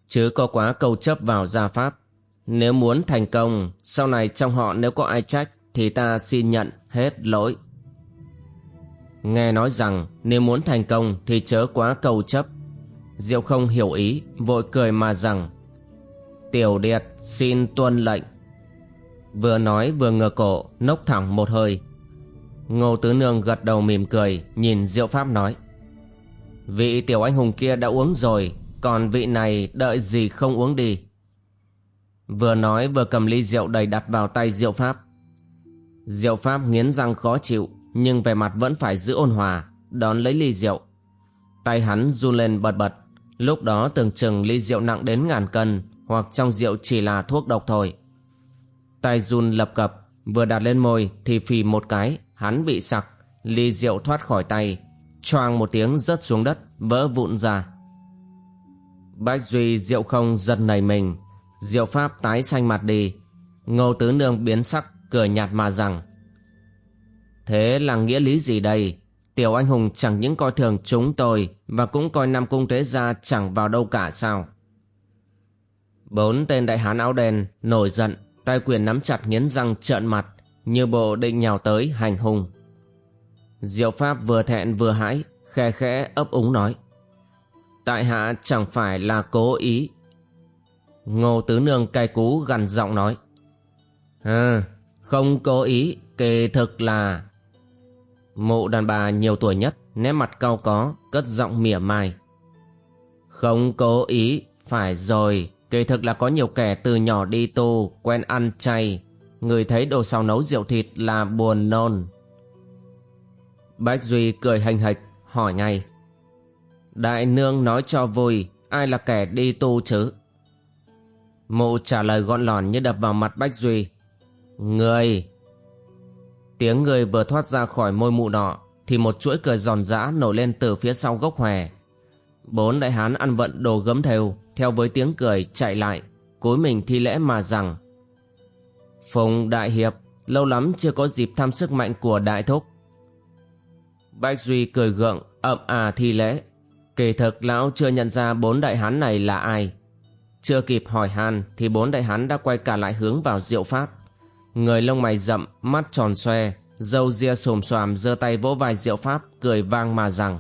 Chứ có quá câu chấp vào gia Pháp. Nếu muốn thành công, sau này trong họ nếu có ai trách thì ta xin nhận hết lỗi. Nghe nói rằng nếu muốn thành công thì chớ quá câu chấp. Diệu không hiểu ý, vội cười mà rằng Tiểu Điệt xin tuân lệnh. Vừa nói vừa ngửa cổ, nốc thẳng một hơi. Ngô Tứ Nương gật đầu mỉm cười, nhìn Diệu Pháp nói. Vị tiểu anh hùng kia đã uống rồi, còn vị này đợi gì không uống đi. Vừa nói vừa cầm ly rượu đầy đặt vào tay Diệu Pháp. Diệu Pháp nghiến răng khó chịu, nhưng về mặt vẫn phải giữ ôn hòa, đón lấy ly rượu. Tay hắn run lên bật bật, lúc đó tưởng chừng ly rượu nặng đến ngàn cân, hoặc trong rượu chỉ là thuốc độc thôi. Tay run lập cập, vừa đặt lên môi thì phì một cái, hắn bị sặc, ly rượu thoát khỏi tay, choang một tiếng rớt xuống đất, vỡ vụn ra. Bách Duy rượu không giật nảy mình, rượu pháp tái xanh mặt đi, ngô tứ nương biến sắc, cười nhạt mà rằng Thế là nghĩa lý gì đây? Tiểu anh hùng chẳng những coi thường chúng tôi và cũng coi Nam Cung Thế Gia chẳng vào đâu cả sao? Bốn tên đại hán áo đen nổi giận, tay quyền nắm chặt nghiến răng trợn mặt, như bộ định nhào tới hành hung. Diệu Pháp vừa thẹn vừa hãi, khe khẽ ấp úng nói. Tại hạ chẳng phải là cố ý. Ngô Tứ Nương cay cú gần giọng nói. À, không cố ý, kỳ thực là... Mụ đàn bà nhiều tuổi nhất, nét mặt cao có, cất giọng mỉa mai. Không cố ý, phải rồi, kỳ thực là có nhiều kẻ từ nhỏ đi tu, quen ăn chay. Người thấy đồ xào nấu rượu thịt là buồn nôn. Bách Duy cười hành hạch, hỏi ngay. Đại nương nói cho vui, ai là kẻ đi tu chứ? Mụ trả lời gọn lòn như đập vào mặt Bách Duy. Người! Tiếng người vừa thoát ra khỏi môi mụ nọ, thì một chuỗi cười giòn giã nổi lên từ phía sau gốc hòe. Bốn đại hán ăn vận đồ gấm thêu, theo với tiếng cười chạy lại, cúi mình thi lễ mà rằng Phùng Đại Hiệp, lâu lắm chưa có dịp thăm sức mạnh của Đại Thúc. Bách Duy cười gượng, ậm à thi lễ. Kỳ thực lão chưa nhận ra bốn đại hán này là ai. Chưa kịp hỏi han thì bốn đại hán đã quay cả lại hướng vào diệu pháp. Người lông mày rậm, mắt tròn xoe, dâu ria xồm xoàm giơ tay vỗ vai diệu pháp, cười vang mà rằng.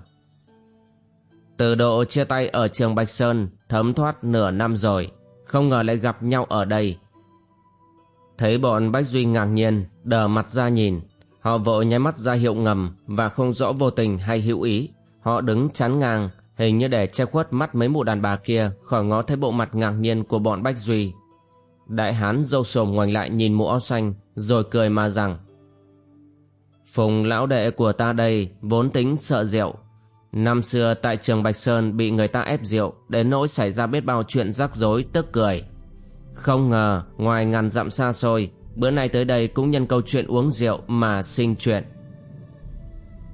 Từ độ chia tay ở trường Bạch Sơn, thấm thoát nửa năm rồi, không ngờ lại gặp nhau ở đây. Thấy bọn Bách Duy ngạc nhiên, đờ mặt ra nhìn, họ vội nháy mắt ra hiệu ngầm và không rõ vô tình hay hữu ý. Họ đứng chắn ngang, hình như để che khuất mắt mấy mụ đàn bà kia khỏi ngó thấy bộ mặt ngạc nhiên của bọn Bách Duy. Đại hán dâu sồm ngoảnh lại nhìn mụ áo xanh, rồi cười mà rằng Phùng lão đệ của ta đây vốn tính sợ rượu. Năm xưa tại trường Bạch Sơn bị người ta ép rượu đến nỗi xảy ra biết bao chuyện rắc rối tức cười. Không ngờ, ngoài ngàn dặm xa xôi, bữa nay tới đây cũng nhân câu chuyện uống rượu mà sinh chuyện.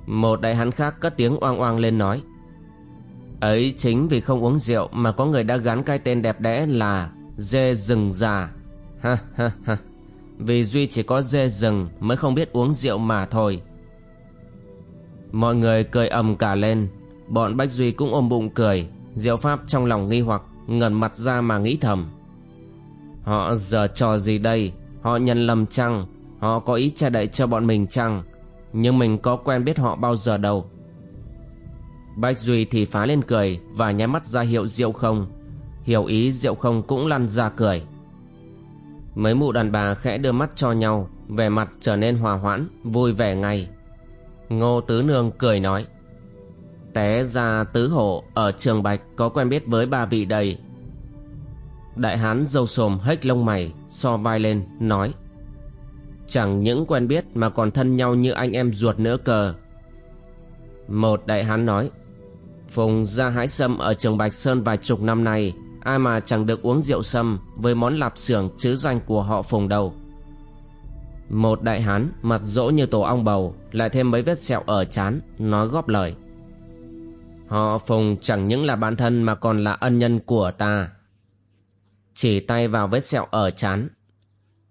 Một đại hán khác cất tiếng oang oang lên nói, Ấy chính vì không uống rượu mà có người đã gắn cái tên đẹp đẽ là dê rừng già. Ha ha ha. Vì Duy chỉ có dê rừng mới không biết uống rượu mà thôi. Mọi người cười ầm cả lên. Bọn Bách Duy cũng ôm bụng cười. Diệu Pháp trong lòng nghi hoặc, ngẩn mặt ra mà nghĩ thầm. Họ giờ trò gì đây? Họ nhận lầm chăng? Họ có ý che đậy cho bọn mình chăng? Nhưng mình có quen biết họ bao giờ đâu. Bách Duy thì phá lên cười và nháy mắt ra hiệu Diệu không. Hiểu ý, Diệu không cũng lăn ra cười. Mấy mụ đàn bà khẽ đưa mắt cho nhau, Vẻ mặt trở nên hòa hoãn, Vui vẻ ngay Ngô Tứ Nương cười nói, Té ra Tứ Hổ Ở Trường Bạch có quen biết với ba vị đây Đại hán dâu sồm hếch lông mày, So vai lên, nói, Chẳng những quen biết Mà còn thân nhau như anh em ruột nữa cờ Một đại hán nói, Phùng ra hái sâm ở trường Bạch Sơn vài chục năm nay, Ai mà chẳng được uống rượu sâm Với món lạp xưởng chứ danh của họ phùng đâu. Một đại hán mặt rỗ như tổ ong bầu, Lại thêm mấy vết sẹo ở chán Nói góp lời, Họ phùng chẳng những là bạn thân Mà còn là ân nhân của ta. Chỉ tay vào vết sẹo ở chán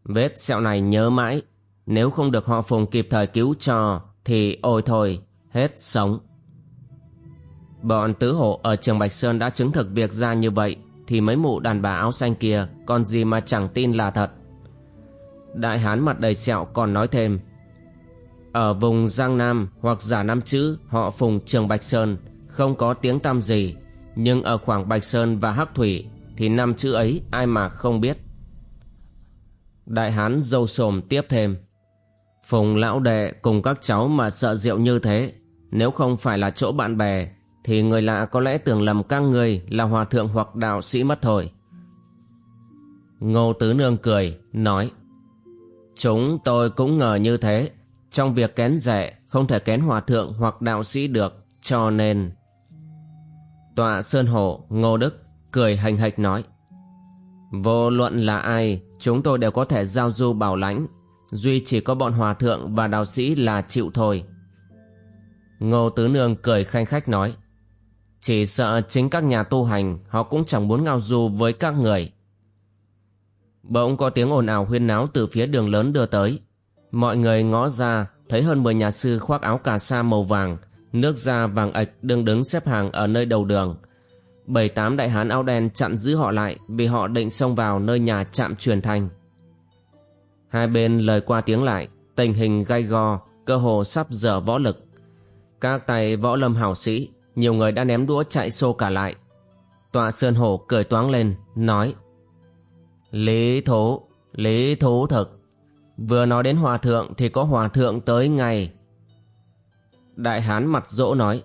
Vết sẹo này nhớ mãi, Nếu không được họ phùng kịp thời cứu cho Thì ôi thôi, Hết sống Bọn tứ hộ ở trường Bạch Sơn đã chứng thực việc ra như vậy, thì mấy mụ đàn bà áo xanh kia còn gì mà chẳng tin là thật. Đại hán mặt đầy sẹo còn nói thêm, Ở vùng Giang Nam hoặc giả Nam Chữ, họ Phùng, Trường Bạch Sơn, không có tiếng tăm gì, nhưng ở khoảng Bạch Sơn và Hắc Thủy thì năm chữ ấy ai mà không biết. Đại hán dâu sồm tiếp thêm Phùng lão đệ cùng các cháu mà sợ rượu như thế nếu không phải là chỗ bạn bè thì người lạ có lẽ tưởng lầm các người là hòa thượng hoặc đạo sĩ mất thôi. Ngô Tứ Nương cười, nói Chúng tôi cũng ngờ như thế, trong việc kén rẻ không thể kén hòa thượng hoặc đạo sĩ được, cho nên... Tọa Sơn Hổ, Ngô Đức, cười hành hạch nói Vô luận là ai, chúng tôi đều có thể giao du bảo lãnh, duy chỉ có bọn hòa thượng và đạo sĩ là chịu thôi. Ngô Tứ Nương cười khanh khách nói chỉ sợ chính các nhà tu hành Họ cũng chẳng muốn ngao du với các người. Bỗng có tiếng ồn ào huyên náo Từ phía đường lớn đưa tới. Mọi người ngó ra Thấy hơn 10 nhà sư khoác áo cà sa màu vàng Nước da vàng ạch đương đứng xếp hàng Ở nơi đầu đường. Bảy tám đại hán áo đen chặn giữ họ lại Vì họ định xông vào nơi nhà trạm truyền thanh Hai bên lời qua tiếng lại Tình hình gay go Cơ hồ sắp dở võ lực Các tay võ lâm hảo sĩ nhiều người đã ném đũa chạy xô cả lại. Tọa Sơn Hổ cười toáng lên, nói Lý thố lý thố thực. Vừa nói đến hòa thượng thì có hòa thượng tới ngay. Đại hán mặt dỗ nói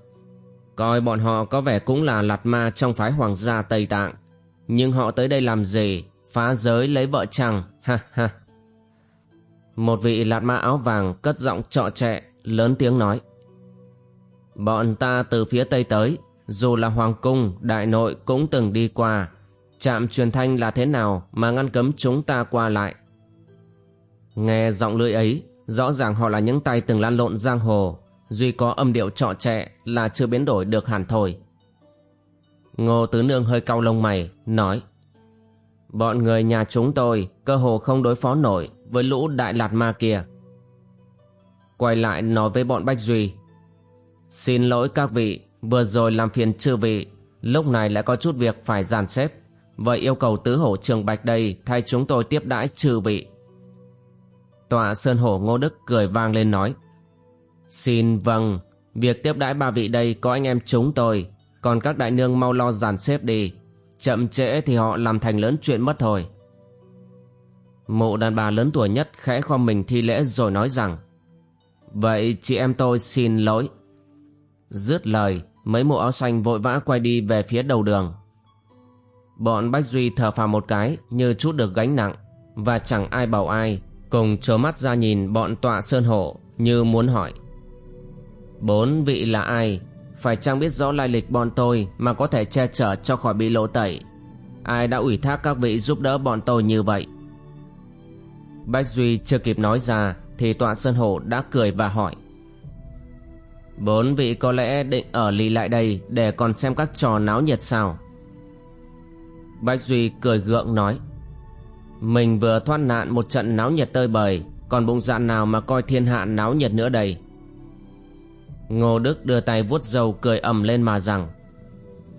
Coi bọn họ có vẻ cũng là lạt ma trong phái hoàng gia Tây Tạng. Nhưng họ tới đây làm gì? Phá giới lấy vợ chàng Ha ha. Một vị lạt ma áo vàng cất giọng trọ trẹ, lớn tiếng nói Bọn ta từ phía Tây tới, dù là Hoàng Cung, Đại Nội cũng từng đi qua. Trạm truyền thanh là thế nào mà ngăn cấm chúng ta qua lại? Nghe giọng lưỡi ấy, rõ ràng họ là những tay từng lan lộn giang hồ, duy có âm điệu trọ trẻ là chưa biến đổi được hẳn thôi. Ngô Tứ Nương hơi cau lông mày, nói Bọn người nhà chúng tôi cơ hồ không đối phó nổi với lũ đại lạt ma kia. Quay lại nói với bọn Bách Duy Xin lỗi các vị, vừa rồi làm phiền chư vị, lúc này lại có chút việc phải dàn xếp. Vậy yêu cầu tứ hổ trường bạch đây Thay chúng tôi tiếp đãi trừ vị Tọa Sơn Hổ Ngô Đức cười vang lên nói Xin vâng. Việc tiếp đãi ba vị đây có anh em chúng tôi. Còn các đại nương mau lo dàn xếp đi. Chậm trễ thì họ làm thành lớn chuyện mất thôi. Mụ đàn bà lớn tuổi nhất khẽ khom mình thi lễ rồi nói rằng, Vậy chị em tôi xin lỗi. Dứt lời, Mấy mụ áo xanh vội vã quay đi về phía đầu đường. Bọn Bách Duy thở phào một cái như chút được gánh nặng Và chẳng ai bảo ai, Cùng trố mắt ra nhìn bọn tọa sơn hộ như muốn hỏi Bốn vị là ai? Phải chăng biết rõ lai lịch bọn tôi Mà có thể che chở cho khỏi bị lộ tẩy? Ai đã ủy thác các vị giúp đỡ bọn tôi như vậy? Bách Duy chưa kịp nói ra Thì tọa sơn hổ đã cười và hỏi. Bốn vị có lẽ định ở lì lại đây Để còn xem các trò náo nhiệt sao? Bách Duy cười gượng nói. Mình vừa thoát nạn một trận náo nhiệt tơi bời, Còn bụng dạ nào mà coi thiên hạ náo nhiệt nữa đây? Ngô Đức đưa tay vuốt dầu cười ầm lên mà rằng,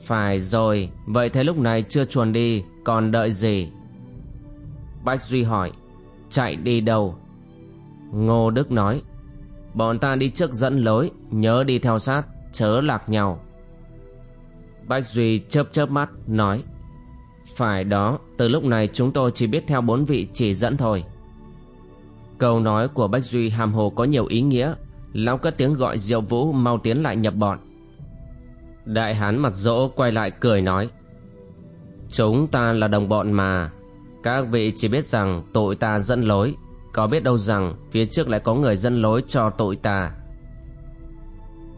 Phải rồi, Vậy thế lúc này chưa chuồn đi, Còn đợi gì? Bách Duy hỏi, Chạy đi đâu? Ngô Đức nói, Bọn ta đi trước dẫn lối, Nhớ đi theo sát, Chớ lạc nhau. Bách Duy chớp chớp mắt, nói, Phải đó, Từ lúc này chúng tôi chỉ biết theo bốn vị chỉ dẫn thôi. Câu nói của Bách Duy hàm hồ có nhiều ý nghĩa Lão cất tiếng gọi Diệu Vũ, mau tiến lại nhập bọn. Đại hán mặt dỗ quay lại cười nói, Chúng ta là đồng bọn mà. Các vị chỉ biết rằng tội ta dẫn lối. Có biết đâu rằng phía trước lại có người dẫn lối cho tội ta.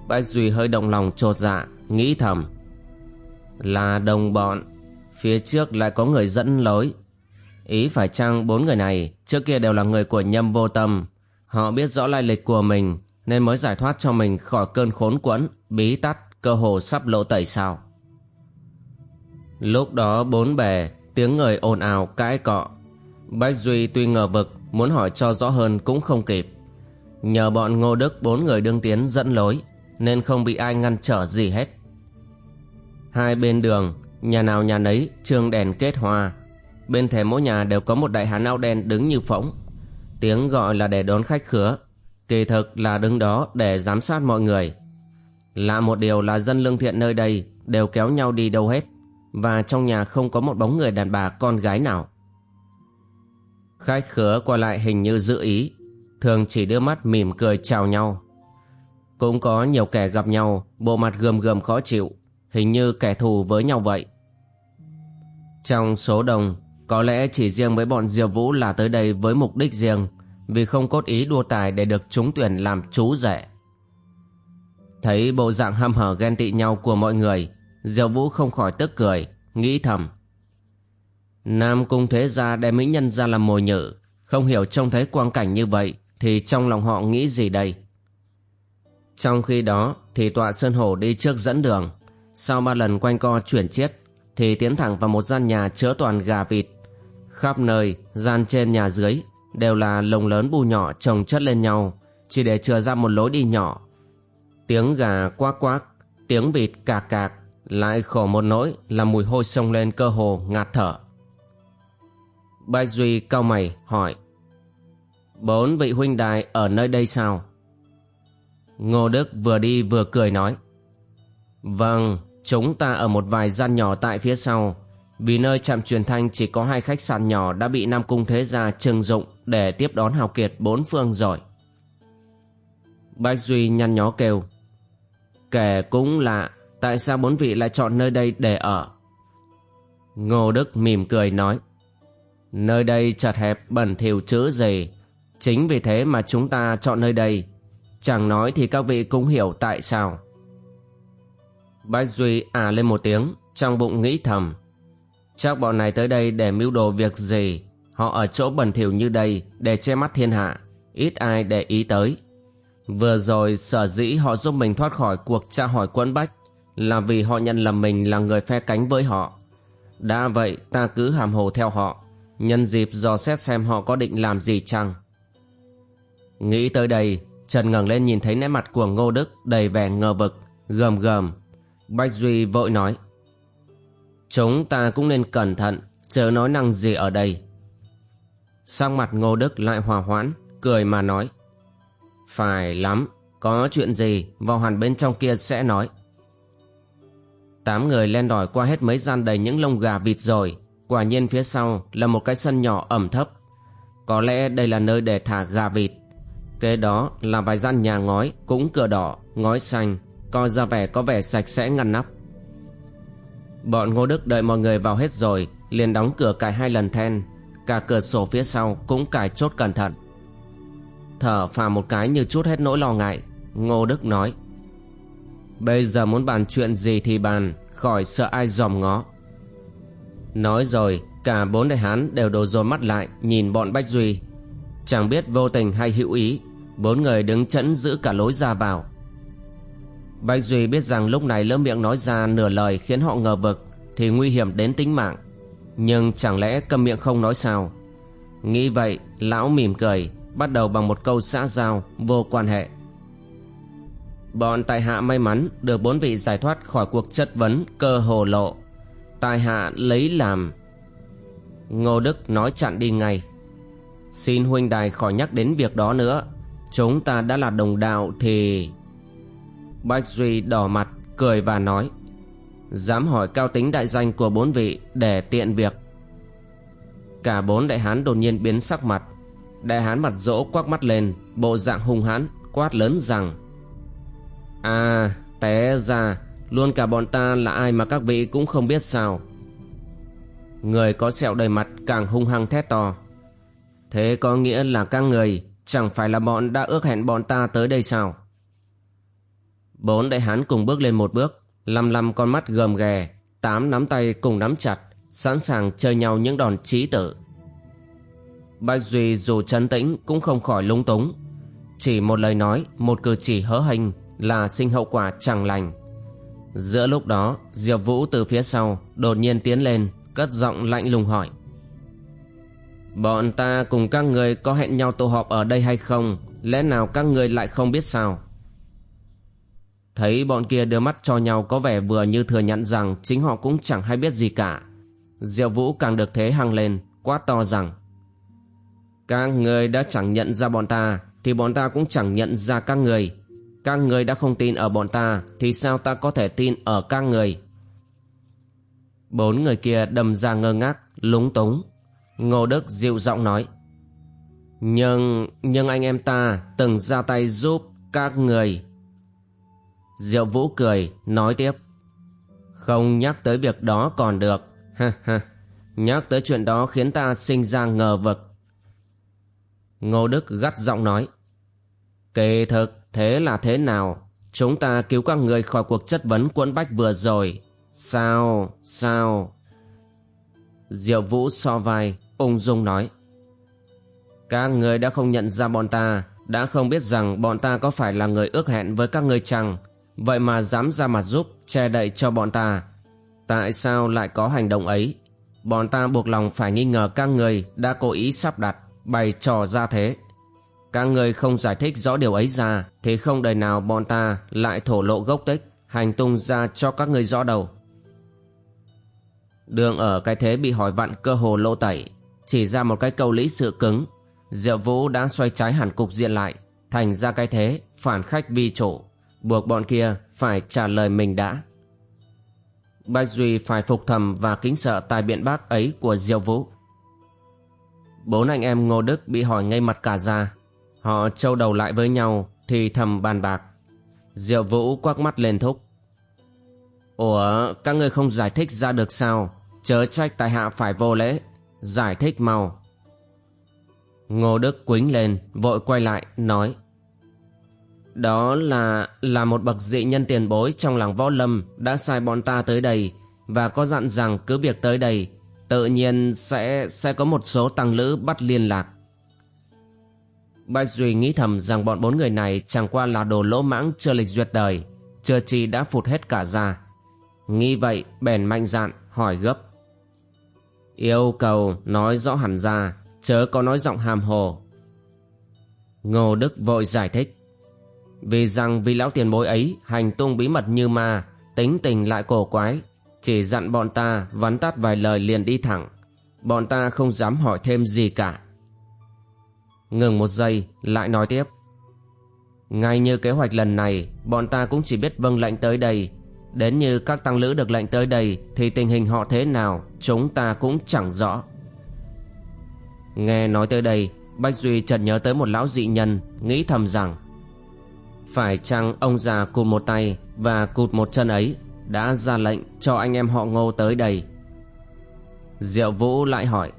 Bách Duy hơi động lòng trột dạ Nghĩ thầm, Là đồng bọn, Phía trước lại có người dẫn lối. Ý phải chăng bốn người này Trước kia đều là người của nhâm vô tâm? Họ biết rõ lai lịch của mình nên mới giải thoát cho mình khỏi cơn khốn quẫn, bí tắt, cơ hồ sắp lộ tẩy sao. Lúc đó bốn bề, tiếng người ồn ào cãi cọ. Bách Duy tuy ngờ vực, muốn hỏi cho rõ hơn cũng không kịp. Nhờ bọn Ngô Đức bốn người đương tiến dẫn lối, nên không bị ai ngăn trở gì hết. Hai bên đường, nhà nào nhà nấy trương đèn kết hoa. Bên thềm mỗi nhà đều có một đại hán áo đen đứng như phỗng. Tiếng gọi là để đón khách khứa, Kỳ thực là đứng đó để giám sát mọi người. Lạ một điều là dân lương thiện nơi đây đều kéo nhau đi đâu hết và trong nhà không có một bóng người đàn bà con gái nào. Khách khứa qua lại hình như giữ ý, thường chỉ đưa mắt mỉm cười chào nhau. Cũng có nhiều kẻ gặp nhau, bộ mặt gườm gườm khó chịu, hình như kẻ thù với nhau vậy. Trong số đông, có lẽ chỉ riêng với bọn Diệp Vũ là tới đây với mục đích riêng, vì không cốt ý đua tài để được trúng tuyển làm chú rể. Thấy bộ dạng hăm hở ghen tị nhau của mọi người, Diệu Vũ không khỏi tức cười, nghĩ thầm. Nam cung thế gia đem mỹ nhân ra làm mồi nhử, không hiểu trông thấy quang cảnh như vậy thì trong lòng họ nghĩ gì đây? Trong khi đó thì tọa Sơn Hổ đi trước dẫn đường, sau ba lần quanh co chuyển chiết thì tiến thẳng vào một gian nhà chứa toàn gà vịt. Khắp nơi, gian trên nhà dưới đều là lồng lớn bù nhỏ chồng chất lên nhau, chỉ để chừa ra một lối đi nhỏ. Tiếng gà quác quác, tiếng vịt cạc cạc, lại khổ một nỗi là mùi hôi sông lên cơ hồ ngạt thở. Bạch Duy cau mày hỏi Bốn vị huynh đài ở nơi đây sao? Ngô Đức vừa đi vừa cười nói Vâng, chúng ta ở một vài gian nhỏ tại phía sau Vì nơi trạm truyền thanh chỉ có hai khách sạn nhỏ đã bị Nam Cung Thế Gia trừng dụng để tiếp đón hào kiệt bốn phương rồi. Bách Duy nhăn nhó kêu. Kể cũng lạ, tại sao bốn vị lại chọn nơi đây để ở? Ngô Đức mỉm cười nói. Nơi đây chật hẹp bẩn thỉu chữ gì, chính vì thế mà chúng ta chọn nơi đây. Chẳng nói thì các vị cũng hiểu tại sao. Bách Duy à lên một tiếng, trong bụng nghĩ thầm. Chắc bọn này tới đây để mưu đồ việc gì Họ ở chỗ bẩn thỉu như đây để che mắt thiên hạ, ít ai để ý tới. Vừa rồi sở dĩ họ giúp mình thoát khỏi cuộc tra hỏi quẫn bách là vì họ nhận lầm mình là người phe cánh với họ. Đã vậy ta cứ hàm hồ theo họ, nhân dịp dò xét xem họ có định làm gì chăng. Nghĩ tới đây, Trần ngẩng lên nhìn thấy nét mặt của Ngô Đức đầy vẻ ngờ vực, gầm gầm. Bách Duy vội nói. Chúng ta cũng nên cẩn thận, chớ nói năng gì ở đây. Sang mặt Ngô Đức lại hòa hoãn, cười mà nói. Phải lắm, có chuyện gì vào hẳn bên trong kia sẽ nói. Tám người len đòi qua hết mấy gian đầy những lông gà vịt rồi, quả nhiên phía sau là một cái sân nhỏ ẩm thấp. Có lẽ đây là nơi để thả gà vịt. Kế đó là vài gian nhà ngói, cũng cửa đỏ, ngói xanh, coi ra vẻ có vẻ sạch sẽ ngăn nắp. Bọn Ngô Đức đợi mọi người vào hết rồi, liền đóng cửa cài hai lần then, cả cửa sổ phía sau cũng cài chốt cẩn thận. Thở phào một cái như chút hết nỗi lo ngại, Ngô Đức nói. Bây giờ muốn bàn chuyện gì thì bàn, khỏi sợ ai dòm ngó. Nói rồi, cả bốn đại hán đều đổ dồn mắt lại nhìn bọn Bách Duy. Chẳng biết vô tình hay hữu ý, bốn người đứng chẫn giữ cả lối ra vào. Bách Duy biết rằng lúc này lỡ miệng nói ra nửa lời khiến họ ngờ vực thì nguy hiểm đến tính mạng. Nhưng chẳng lẽ cầm miệng không nói sao? Nghĩ vậy, lão mỉm cười, bắt đầu bằng một câu xã giao, vô quan hệ. Bọn tài hạ may mắn được bốn vị giải thoát khỏi cuộc chất vấn cơ hồ lộ. Tài hạ lấy làm... Ngô Đức nói chặn đi ngay. Xin huynh đài khỏi nhắc đến việc đó nữa. Chúng ta đã là đồng đạo thì... Bách Duy đỏ mặt, cười và nói. Dám hỏi cao tính đại danh của bốn vị để tiện việc. Cả bốn đại hán đột nhiên biến sắc mặt. Đại hán mặt dỗ quắc mắt lên, bộ dạng hung hãn, quát lớn rằng À, té ra, luôn cả bọn ta là ai mà các vị cũng không biết sao. Người có sẹo đầy mặt càng hung hăng thét to. Thế có nghĩa là các người chẳng phải là bọn đã ước hẹn bọn ta tới đây sao? Bốn đại hán cùng bước lên một bước, lăm lăm con mắt gầm ghè, tám nắm tay cùng nắm chặt, sẵn sàng chơi nhau những đòn trí tử. Bạch Duy dù chấn tĩnh cũng không khỏi lung túng. Chỉ một lời nói, một cử chỉ hớ hình là sinh hậu quả chẳng lành. Giữa lúc đó, Diệp Vũ từ phía sau đột nhiên tiến lên, cất giọng lạnh lùng hỏi. Bọn ta cùng các người có hẹn nhau tụ họp ở đây hay không? Lẽ nào các người lại không biết sao? Thấy bọn kia đưa mắt cho nhau có vẻ vừa như thừa nhận rằng chính họ cũng chẳng hay biết gì cả. Diệu Vũ càng được thế hăng lên, quát to rằng Các người đã chẳng nhận ra bọn ta, thì bọn ta cũng chẳng nhận ra các người. Các người đã không tin ở bọn ta, thì sao ta có thể tin ở các người? Bốn người kia đầm ra ngơ ngác, lúng túng. Ngô Đức dịu giọng nói Nhưng, nhưng anh em ta từng ra tay giúp các người Diệu Vũ cười, nói tiếp. Không nhắc tới việc đó còn được. Ha ha. Nhắc tới chuyện đó khiến ta sinh ra ngờ vực. Ngô Đức gắt giọng nói. Kỳ thực, thế là thế nào? Chúng ta cứu các người khỏi cuộc chất vấn quân bách vừa rồi. Sao? Sao? Diệu Vũ so vai, ung dung nói. Các người đã không nhận ra bọn ta, đã không biết rằng bọn ta có phải là người ước hẹn với các người chăng? Vậy mà dám ra mặt giúp, che đậy cho bọn ta. Tại sao lại có hành động ấy? Bọn ta buộc lòng phải nghi ngờ các người đã cố ý sắp đặt, Bày trò ra thế. Các người không giải thích rõ điều ấy ra, Thì không đời nào bọn ta lại thổ lộ gốc tích, Hành tung ra cho các người rõ đầu. Đường ở cái thế bị hỏi vặn cơ hồ lộ tẩy, Chỉ ra một cái câu lý sự cứng. Diệu Vũ đã xoay trái hẳn cục diện lại, Thành ra cái thế phản khách vi chủ buộc bọn kia phải trả lời mình đã. Bạch Duy phải phục thầm và kính sợ tài biện bác ấy của Diêu Vũ. Bốn anh em Ngô Đức bị hỏi ngay mặt cả ra. Họ trâu đầu lại với nhau thì thầm bàn bạc. Diệu Vũ quắc mắt lên thúc. Ủa, các ngươi không giải thích ra được sao? Chớ trách tài hạ phải vô lễ. Giải thích mau. Ngô Đức quính lên, vội quay lại, nói. Đó là là một bậc dị nhân tiền bối trong làng võ lâm đã sai bọn ta tới đây và có dặn rằng cứ việc tới đây tự nhiên sẽ sẽ có một số tăng lữ bắt liên lạc. Bạch Duy nghĩ thầm rằng bọn bốn người này chẳng qua là đồ lỗ mãng chưa lịch duyệt đời, chưa chi đã phụt hết cả ra. Nghĩ vậy bèn mạnh dạn hỏi gấp. Yêu cầu nói rõ hẳn ra, chớ có nói giọng hàm hồ. Ngô Đức vội giải thích. Vì rằng vì lão tiền bối ấy hành tung bí mật như ma, tính tình lại cổ quái, Chỉ dặn bọn ta vắn tắt vài lời liền đi thẳng. Bọn ta không dám hỏi thêm gì cả. Ngừng một giây lại nói tiếp. Ngay như kế hoạch lần này Bọn ta cũng chỉ biết vâng lệnh tới đây. Đến như các tăng lữ được lệnh tới đây Thì tình hình họ thế nào Chúng ta cũng chẳng rõ. Nghe nói tới đây Bách Duy chợt nhớ tới một lão dị nhân Nghĩ thầm rằng phải chăng ông già cụt một tay Và cụt một chân ấy Đã ra lệnh cho anh em họ ngô tới đây? Diệu Vũ lại hỏi.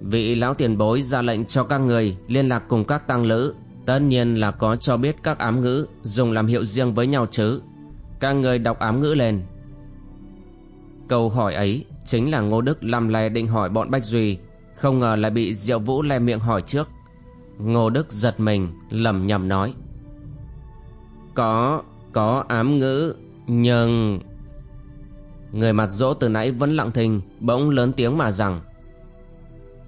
Vị lão tiền bối ra lệnh cho các người Liên lạc cùng các tăng lữ, Tất nhiên là có cho biết các ám ngữ Dùng làm hiệu riêng với nhau chứ. Các người đọc ám ngữ lên. Câu hỏi ấy Chính là Ngô Đức làm lè định hỏi bọn Bách Duy, không ngờ lại bị Diệu Vũ le miệng hỏi trước. Ngô Đức giật mình, lẩm nhẩm nói. Có, có ám ngữ Nhưng Người mặt dỗ từ nãy vẫn lặng thinh Bỗng lớn tiếng mà rằng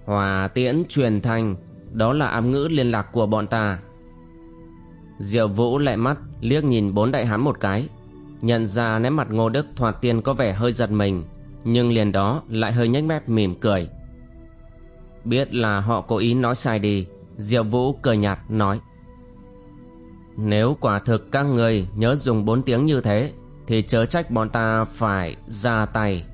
Hòa tiễn truyền thanh Đó là ám ngữ liên lạc của bọn ta. Diệu Vũ lại mắt liếc nhìn bốn đại hán một cái Nhận ra nét mặt Ngô Đức thoạt tiên có vẻ hơi giật mình Nhưng liền đó lại hơi nhếch mép mỉm cười. Biết là họ cố ý nói sai đi Diệu Vũ cười nhạt nói. Nếu quả thực các người nhớ dùng bốn tiếng như thế Thì chớ trách bọn ta phải ra tay.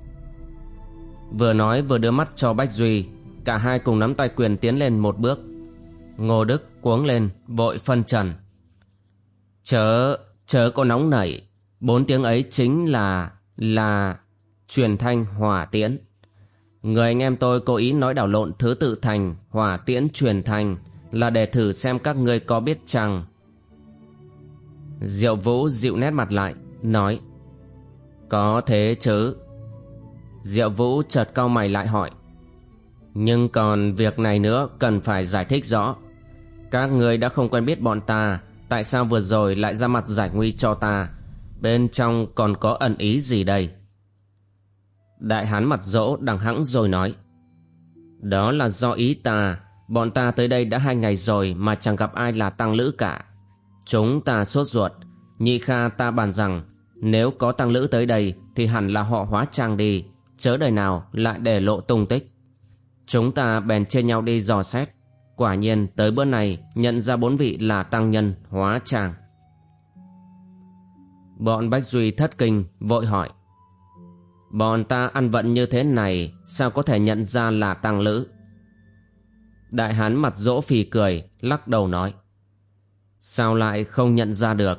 Vừa nói vừa đưa mắt cho Bách Duy Cả hai cùng nắm tay quyền tiến lên một bước. Ngô Đức cuống lên vội phân trần. Chớ, chớ có nóng nảy Bốn tiếng ấy chính là, là truyền thanh hỏa tiễn. Người anh em tôi cố ý nói đảo lộn thứ tự thành, hỏa tiễn truyền thanh là để thử xem các ngươi có biết chăng. Diệu Vũ dịu nét mặt lại, nói Có thế chứ. Diệu Vũ chợt cau mày lại hỏi Nhưng còn việc này nữa cần phải giải thích rõ. Các ngươi đã không quen biết bọn ta, tại sao vừa rồi lại ra mặt giải nguy cho ta? Bên trong còn có ẩn ý gì đây? Đại hán mặt dỗ đằng hẵng rồi nói Đó là do ý ta Bọn ta tới đây đã hai ngày rồi Mà chẳng gặp ai là tăng lữ cả Chúng ta sốt ruột. Nhị Kha ta bàn rằng, Nếu có tăng lữ tới đây Thì hẳn là họ hóa trang đi. Chớ đời nào lại để lộ tung tích. Chúng ta bèn chia nhau đi dò xét. Quả nhiên, tới bữa này, Nhận ra bốn vị là tăng nhân hóa trang. Bọn Bách Duy thất kinh, Vội hỏi. Bọn ta ăn vận như thế này, Sao có thể nhận ra là tăng lữ? Đại hán mặt dỗ phì cười, Lắc đầu nói. Sao lại không nhận ra được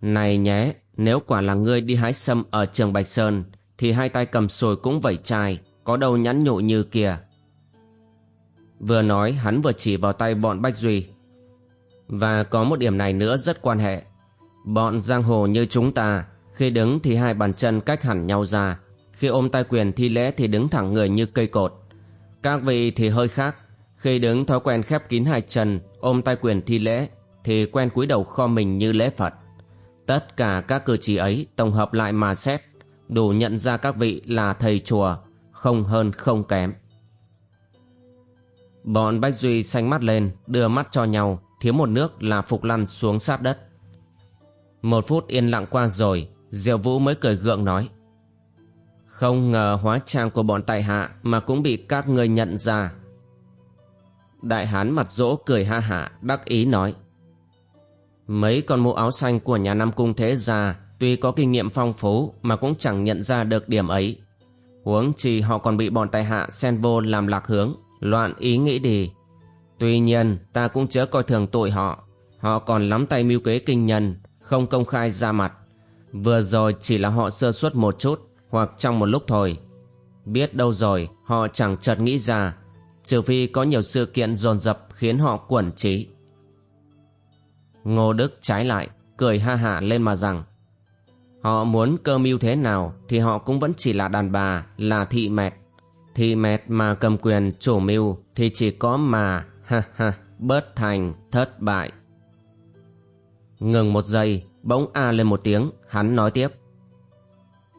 Này nhé Nếu quả là ngươi đi hái sâm ở trường Bạch Sơn Thì hai tay cầm sồi cũng vẩy chai Có đầu nhắn nhụ như kia Vừa nói hắn vừa chỉ vào tay bọn Bách Duy Và có một điểm này nữa rất quan hệ Bọn giang hồ như chúng ta Khi đứng thì hai bàn chân cách hẳn nhau ra khi ôm tay quyền thi lễ thì đứng thẳng người như cây cột. Các vị thì hơi khác. Khi đứng thói quen khép kín hai chân, ôm tay quyền thi lễ, thì quen cúi đầu kho mình như lễ Phật. Tất cả các cử chỉ ấy tổng hợp lại mà xét, đủ nhận ra các vị là thầy chùa, không hơn không kém. Bọn Bách Duy xanh mắt lên, đưa mắt cho nhau, thiếu một nước là phục lăn xuống sát đất. Một phút yên lặng qua rồi, Diệu Vũ mới cười gượng nói. Không ngờ hóa trang của bọn tại hạ mà cũng bị các ngươi nhận ra. Đại hán mặt dỗ cười ha hả đắc ý nói. Mấy con mũ áo xanh của nhà Nam Cung Thế Gia tuy có kinh nghiệm phong phú mà cũng chẳng nhận ra được điểm ấy. Huống chi họ còn bị bọn tài hạ sen vô làm lạc hướng, loạn ý nghĩ đi. Tuy nhiên ta cũng chớ coi thường tội họ. Họ còn lắm tay mưu kế kinh nhân, không công khai ra mặt. Vừa rồi chỉ là họ sơ suất một chút hoặc trong một lúc thôi. Biết đâu rồi họ chẳng chợt nghĩ ra, trừ phi có nhiều sự kiện dồn dập khiến họ quẩn trí. Ngô Đức trái lại, cười ha hả lên mà rằng Họ muốn cơ mưu thế nào thì họ cũng vẫn chỉ là đàn bà, là thị mẹt. Thị mẹt mà cầm quyền chủ mưu thì chỉ có mà, ha ha, bớt thành, thất bại. Ngừng một giây, bỗng a lên một tiếng, hắn nói tiếp.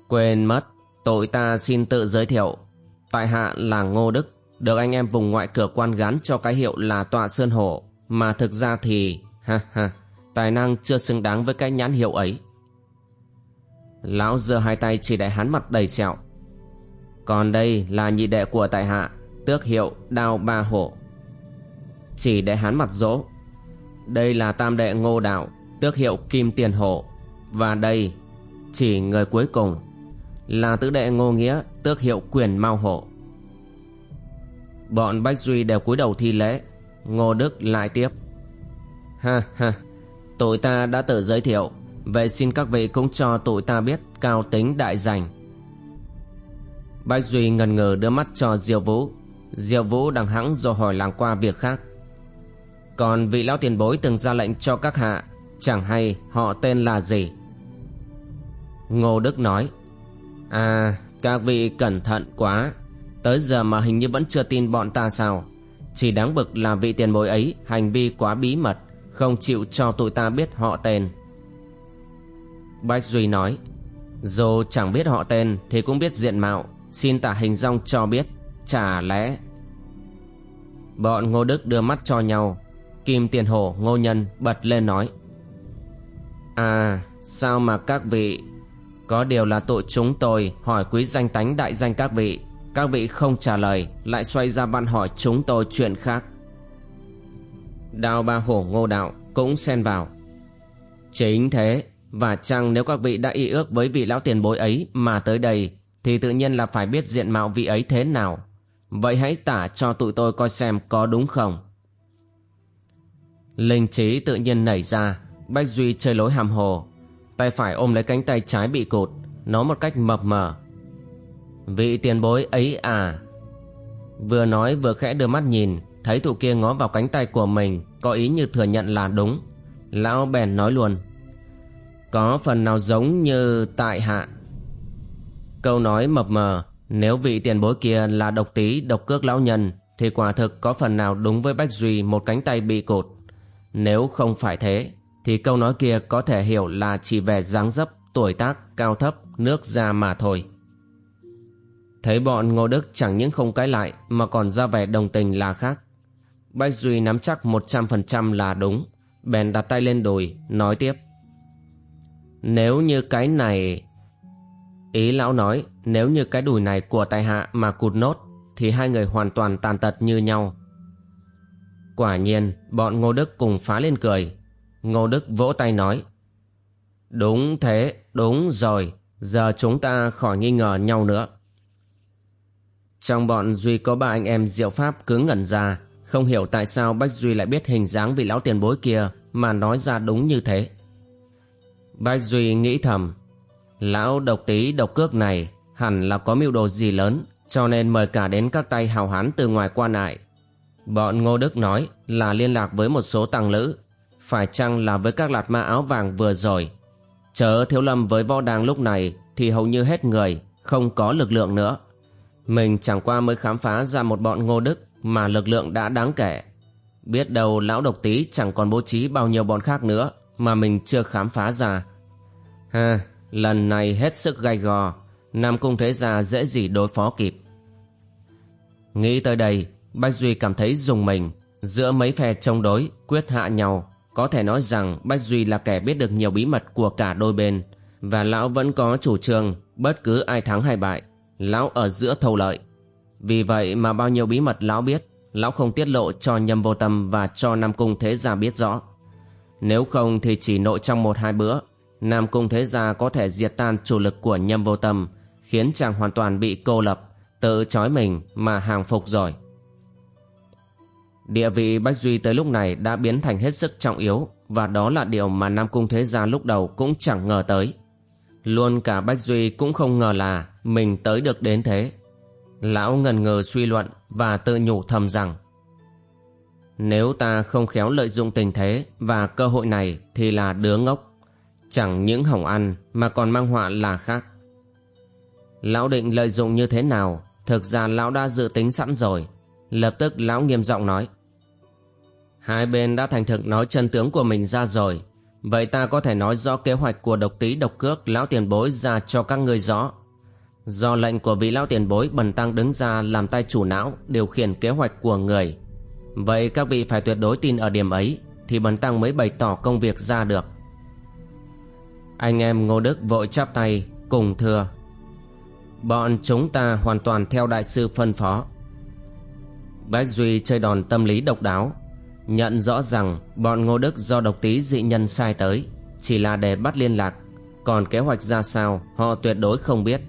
Quên mất, tội ta xin tự giới thiệu. Tại hạ là Ngô Đức, được anh em vùng ngoại cửa quan gán cho cái hiệu là tọa sơn hổ, mà thực ra thì, ha ha, tài năng chưa xứng đáng với cái nhãn hiệu ấy. Lão giơ hai tay chỉ đại hắn mặt đầy sẹo. Còn đây là nhị đệ của tại hạ, Tước hiệu đao ba hổ. Chỉ đại hắn mặt dỗ. Đây là tam đệ ngô đạo, Tước hiệu kim tiền hổ. Và đây, Chỉ người cuối cùng, Là tứ đệ ngô nghĩa, Tước hiệu quyền mau hổ. Bọn Bách Duy đều cúi đầu thi lễ, Ngô Đức lại tiếp. Ha ha. Tụi ta đã tự giới thiệu. Vậy xin các vị cũng cho tụi ta biết Cao tính đại danh. Bách Duy ngần ngừ đưa mắt cho Diêu Vũ. Diêu Vũ đằng hãng rồi hỏi làng qua việc khác. Còn vị lão tiền bối từng ra lệnh cho các hạ, Chẳng hay họ tên là gì? Ngô Đức nói À các vị cẩn thận quá. Tới giờ mà hình như vẫn chưa tin bọn ta sao? Chỉ đáng bực là vị tiền bối ấy Hành vi quá bí mật. Không chịu cho tụi ta biết họ tên. Bách Duy nói, Dù chẳng biết họ tên Thì cũng biết diện mạo, Xin tả hình dong cho biết, Chả lẽ Bọn Ngô Đức đưa mắt cho nhau. Kim Tiền Hổ, Ngô Nhân bật lên nói À sao mà các vị, Có điều là tội chúng tôi Hỏi quý danh tánh đại danh các vị Các vị không trả lời, Lại xoay ra văn hỏi chúng tôi chuyện khác. Đao ba hổ ngô đạo Cũng xen vào. Chính thế, Và chăng nếu các vị đã y ước với vị lão tiền bối ấy Mà tới đây, Thì tự nhiên là phải biết diện mạo vị ấy thế nào? Vậy hãy tả cho tụi tôi coi xem có đúng không? Linh trí tự nhiên nảy ra, Bách Duy chơi lối hàm hồ. Tay phải ôm lấy cánh tay trái bị cụt, Nói một cách mập mờ. Vị tiền bối ấy à? Vừa nói vừa khẽ đưa mắt nhìn Thấy thủ kia ngó vào cánh tay của mình Có ý như thừa nhận là đúng Lão bèn nói luôn Có phần nào giống như tại hạ Câu nói mập mờ Nếu vị tiền bối kia là độc tí độc cước lão nhân Thì quả thực có phần nào đúng với Bách Duy một cánh tay bị cột. Nếu không phải thế thì câu nói kia có thể hiểu là chỉ về dáng dấp, tuổi tác, cao thấp, nước da mà thôi. Thấy bọn Ngô Đức chẳng những không cãi lại mà còn ra vẻ đồng tình là khác. Bách Duy nắm chắc 100% là đúng, bèn đặt tay lên đùi, nói tiếp. Nếu như cái này... Ý lão nói nếu như cái đùi này của tài hạ mà cụt nốt thì hai người hoàn toàn tàn tật như nhau. Quả nhiên, bọn Ngô Đức cùng phá lên cười, Ngô Đức vỗ tay nói Đúng thế, đúng rồi Giờ chúng ta khỏi nghi ngờ nhau nữa Trong bọn Duy có ba anh em diệu pháp cứ ngẩn ra không hiểu tại sao Bách Duy lại biết hình dáng vị lão tiền bối kia Mà nói ra đúng như thế. Bách Duy nghĩ thầm, Lão độc tí độc cước này Hẳn là có mưu đồ gì lớn, Cho nên mời cả đến các tay hào hán từ ngoài quan lại. Bọn Ngô Đức nói là liên lạc với một số tăng lữ, phải chăng là với các lạt ma áo vàng vừa rồi? Chớ thiếu lâm với võ đàng lúc này Thì hầu như hết người, Không có lực lượng nữa. Mình chẳng qua mới khám phá ra một bọn ngô đức mà lực lượng đã đáng kể. Biết đâu lão độc tí chẳng còn bố trí bao nhiêu bọn khác nữa Mà mình chưa khám phá ra. Ha Lần này hết sức gai gò. Nam cung thế gia dễ gì đối phó kịp. Nghĩ tới đây Bách Duy cảm thấy dùng mình. Giữa mấy phe chống đối Quyết hạ nhau có thể nói rằng Bách Duy là kẻ biết được nhiều bí mật của cả đôi bên. Và lão vẫn có chủ trương bất cứ ai thắng hay bại, lão ở giữa thâu lợi. Vì vậy mà bao nhiêu bí mật lão biết, lão không tiết lộ cho nhâm vô tâm và cho Nam Cung Thế Gia biết rõ. Nếu không thì chỉ nội trong một hai bữa, Nam Cung Thế Gia có thể diệt tan chủ lực của nhâm vô tâm, khiến chàng hoàn toàn bị cô lập, tự trói mình mà hàng phục rồi. Địa vị Bách Duy tới lúc này đã biến thành hết sức trọng yếu và đó là điều mà Nam Cung Thế Gia lúc đầu cũng chẳng ngờ tới. Luôn cả Bách Duy cũng không ngờ là mình tới được đến thế. Lão ngần ngờ suy luận và tự nhủ thầm rằng, Nếu ta không khéo lợi dụng tình thế và cơ hội này thì là đứa ngốc. Chẳng những hỏng ăn mà còn mang họa là khác. Lão định lợi dụng như thế nào Thực ra lão đã dự tính sẵn rồi Lập tức lão nghiêm giọng nói, Hai bên đã thành thực nói chân tướng của mình ra rồi Vậy ta có thể nói rõ kế hoạch của độc tý độc cước lão tiền bối ra cho các ngươi rõ Do lệnh của vị lão tiền bối bần tăng đứng ra làm tay chủ não, điều khiển kế hoạch của người. Vậy các vị phải tuyệt đối tin ở điểm ấy, Thì bần tăng mới bày tỏ công việc ra được. Anh em Ngô Đức vội chắp tay, cùng thưa. Bọn chúng ta hoàn toàn theo đại sư phân phó. Bách Duy chơi đòn tâm lý độc đáo, Nhận rõ rằng bọn Ngô Đức do độc tí dị nhân sai tới, Chỉ là để bắt liên lạc, Còn kế hoạch ra sao, họ tuyệt đối không biết.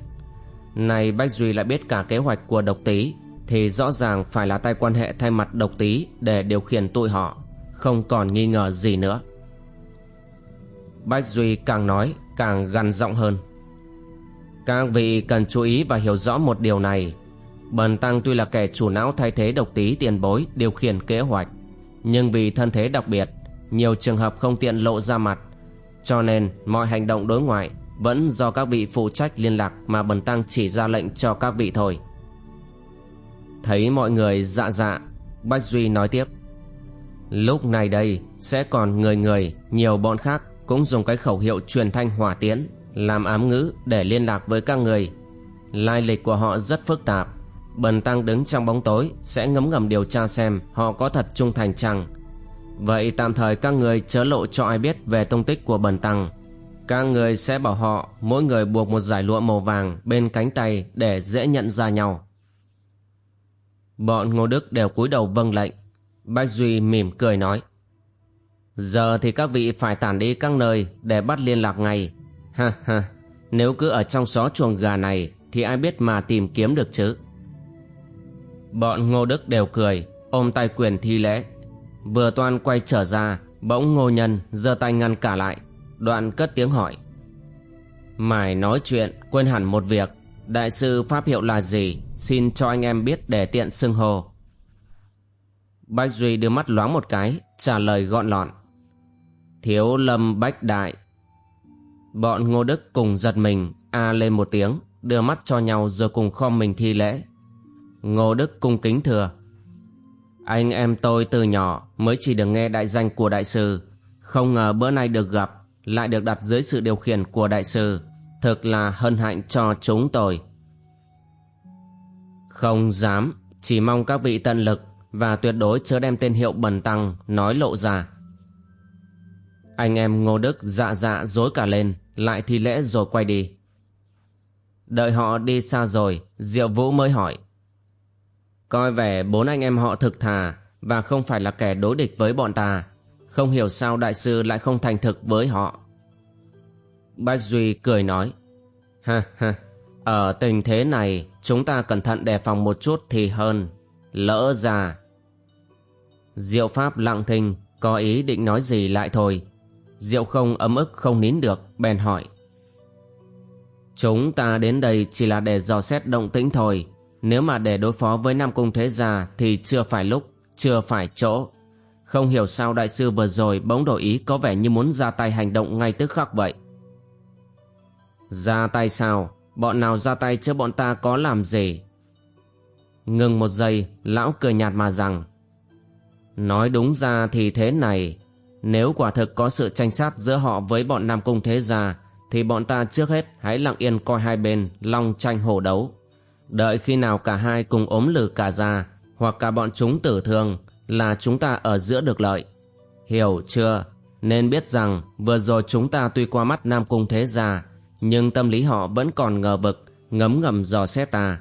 Này Bách Duy lại biết cả kế hoạch của độc tí Thì rõ ràng phải là tay quan hệ thay mặt độc tí Để điều khiển tụi họ, Không còn nghi ngờ gì nữa. Bách Duy càng nói, càng gằn giọng hơn. Các vị cần chú ý và hiểu rõ một điều này. Bần Tăng tuy là kẻ chủ não thay thế độc tí tiền bối điều khiển kế hoạch, Nhưng vì thân thế đặc biệt, Nhiều trường hợp không tiện lộ ra mặt, Cho nên mọi hành động đối ngoại vẫn do các vị phụ trách liên lạc Mà Bần Tăng chỉ ra lệnh cho các vị thôi. Thấy mọi người dạ dạ Bách Duy nói tiếp. Lúc này đây sẽ còn người người, Nhiều bọn khác cũng dùng cái khẩu hiệu truyền thanh hỏa tiễn, làm ám ngữ để liên lạc với các người. Lai lịch của họ rất phức tạp. Bần tăng đứng trong bóng tối, sẽ ngấm ngầm điều tra xem họ có thật trung thành chăng. Vậy tạm thời các người chớ lộ cho ai biết về tung tích của bần tăng các người sẽ bảo họ mỗi người buộc một giải lụa màu vàng bên cánh tay để dễ nhận ra nhau bọn ngô đức đều cúi đầu vâng lệnh bách duy mỉm cười nói Giờ thì các vị phải tản đi các nơi để bắt liên lạc ngay. Ha ha, nếu cứ ở trong xó chuồng gà này thì ai biết mà tìm kiếm được chứ. Bọn Ngô Đức đều cười, ôm tay quyền thi lễ. Vừa toan quay trở ra, bỗng Ngô Nhân giơ tay ngăn cả lại, đoạn cất tiếng hỏi. Mải nói chuyện, quên hẳn một việc. Đại sư pháp hiệu là gì? Xin cho anh em biết để tiện xưng hô. Bách Duy đưa mắt loáng một cái, trả lời gọn lọn. Thiếu lâm bách đại Bọn ngô đức cùng giật mình A lên một tiếng Đưa mắt cho nhau rồi cùng khom mình thi lễ Ngô đức cung kính thừa Anh em tôi từ nhỏ Mới chỉ được nghe đại danh của đại sư Không ngờ bữa nay được gặp lại được đặt dưới sự điều khiển của đại sư Thực là hân hạnh cho chúng tôi Không dám Chỉ mong các vị tận lực Và tuyệt đối chớ đem tên hiệu bần tăng Nói lộ ra anh em Ngô Đức dạ dạ dối cả lên, lại thi lễ rồi quay đi. Đợi họ đi xa rồi, Diệu Vũ mới hỏi. Coi vẻ bốn anh em họ thực thà và không phải là kẻ đối địch với bọn ta. Không hiểu sao đại sư lại không thành thực với họ. Bách Duy cười nói. Ha ha, ở tình thế này chúng ta cẩn thận đề phòng một chút thì hơn. Lỡ ra. Diệu Pháp lặng thinh, có ý định nói gì lại thôi. Diệu không ấm ức không nín được bèn hỏi Chúng ta đến đây chỉ là để dò xét động tĩnh thôi Nếu mà để đối phó với Nam Cung Thế Gia Thì chưa phải lúc, chưa phải chỗ Không hiểu sao đại sư vừa rồi bỗng đổi ý có vẻ như muốn ra tay hành động ngay tức khắc vậy ra tay sao? Bọn nào ra tay chứ bọn ta có làm gì? Ngừng một giây, lão cười nhạt mà rằng Nói đúng ra thì thế này nếu quả thực có sự tranh sát giữa họ với bọn Nam Cung Thế Gia thì bọn ta trước hết hãy lặng yên coi hai bên long tranh hổ đấu. Đợi khi nào cả hai cùng ốm lử cả ra hoặc cả bọn chúng tử thương là chúng ta ở giữa được lợi. Hiểu chưa? Nên biết rằng vừa rồi chúng ta tuy qua mắt Nam Cung Thế Gia nhưng tâm lý họ vẫn còn ngờ vực ngấm ngầm dò xét ta.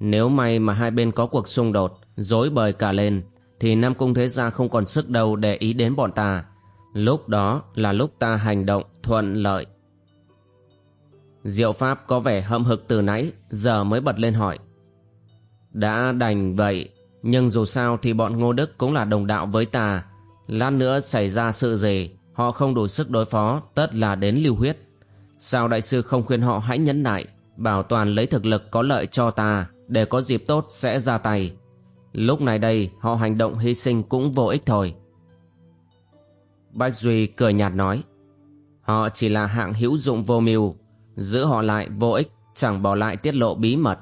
Nếu may mà hai bên có cuộc xung đột dối bời cả lên thì Nam Cung Thế Gia không còn sức đâu để ý đến bọn ta. Lúc đó là lúc ta hành động thuận lợi. Diệu Pháp có vẻ hậm hực từ nãy, giờ mới bật lên hỏi. Đã đành vậy, nhưng dù sao thì bọn Ngô Đức cũng là đồng đạo với ta. Lát nữa xảy ra sự gì, họ không đủ sức đối phó, tất là đến lưu huyết. Sao đại sư không khuyên họ hãy nhẫn nại, bảo toàn lấy thực lực có lợi cho ta, để có dịp tốt sẽ ra tay. Lúc này đây họ hành động hy sinh cũng vô ích thôi. Bách Duy cười nhạt nói Họ chỉ là hạng hữu dụng vô mưu Giữ họ lại vô ích Chẳng bỏ lại tiết lộ bí mật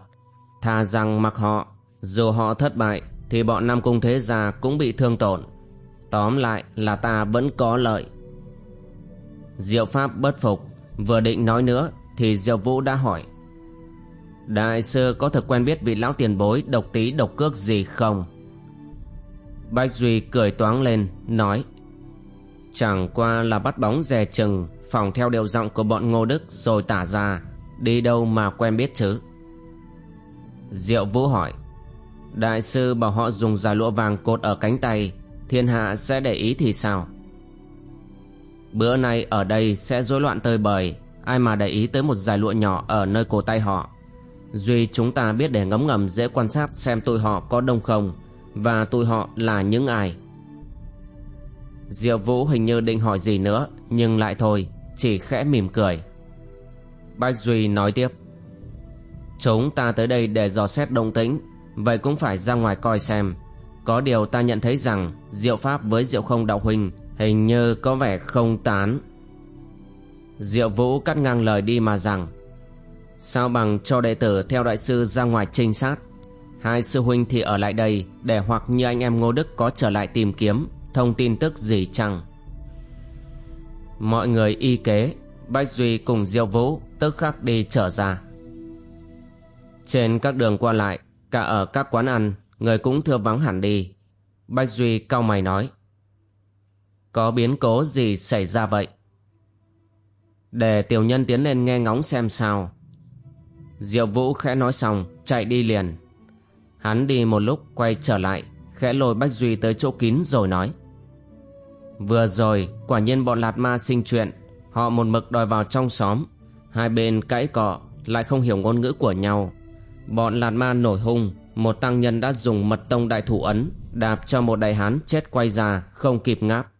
Thà rằng mặc họ Dù họ thất bại Thì bọn Nam Cung Thế Gia cũng bị thương tổn Tóm lại là ta vẫn có lợi Diệu Pháp bất phục Vừa định nói nữa Thì Diệu Vũ đã hỏi Đại sư có thực quen biết vị lão tiền bối độc tí độc cước gì không? Bách Duy cười toáng lên, nói Chẳng qua là bắt bóng dè chừng Phòng theo điệu giọng của bọn Ngô Đức Rồi tả ra Đi đâu mà quen biết chứ Diệu Vũ hỏi Đại sư bảo họ dùng giả lụa vàng cột ở cánh tay Thiên hạ sẽ để ý thì sao Bữa nay ở đây sẽ rối loạn tơi bời. Ai mà để ý tới một giải lụa nhỏ ở nơi cổ tay họ. Duy, chúng ta biết để ngấm ngầm dễ quan sát xem tụi họ có đông không Và tụi họ là những ai. Diệu Vũ hình như định hỏi gì nữa, Nhưng lại thôi, Chỉ khẽ mỉm cười. Bách Duy nói tiếp. Chúng ta tới đây để dò xét động tĩnh, Vậy cũng phải ra ngoài coi xem. Có điều ta nhận thấy rằng Diệu Pháp với Diệu Không Đạo Huynh Hình như có vẻ không tán. Diệu Vũ cắt ngang lời đi mà rằng, Sao bằng cho đệ tử theo đại sư ra ngoài trinh sát? Hai sư huynh thì ở lại đây Để hoặc như anh em Ngô Đức có trở lại tìm kiếm, Thông tin tức gì chăng? Mọi người y kế, Bách Duy cùng Diệu Vũ Tức khắc đi trở ra. Trên các đường qua lại, Cả ở các quán ăn, Người cũng thưa vắng hẳn đi. Bách Duy cau mày nói có biến cố gì xảy ra vậy? Để tiểu nhân tiến lên nghe ngóng xem sao. Diệu Vũ khẽ nói xong, Chạy đi liền. Hắn đi một lúc, quay trở lại, Khẽ lôi Bách Duy tới chỗ kín rồi nói. Vừa rồi, quả nhiên bọn Lạt Ma sinh chuyện. Họ một mực đòi vào trong xóm. Hai bên cãi cọ, Lại không hiểu ngôn ngữ của nhau. Bọn Lạt Ma nổi hung, Một tăng nhân đã dùng mật tông đại thủ ấn, Đạp cho một đại hán chết quay ra, Không kịp ngáp.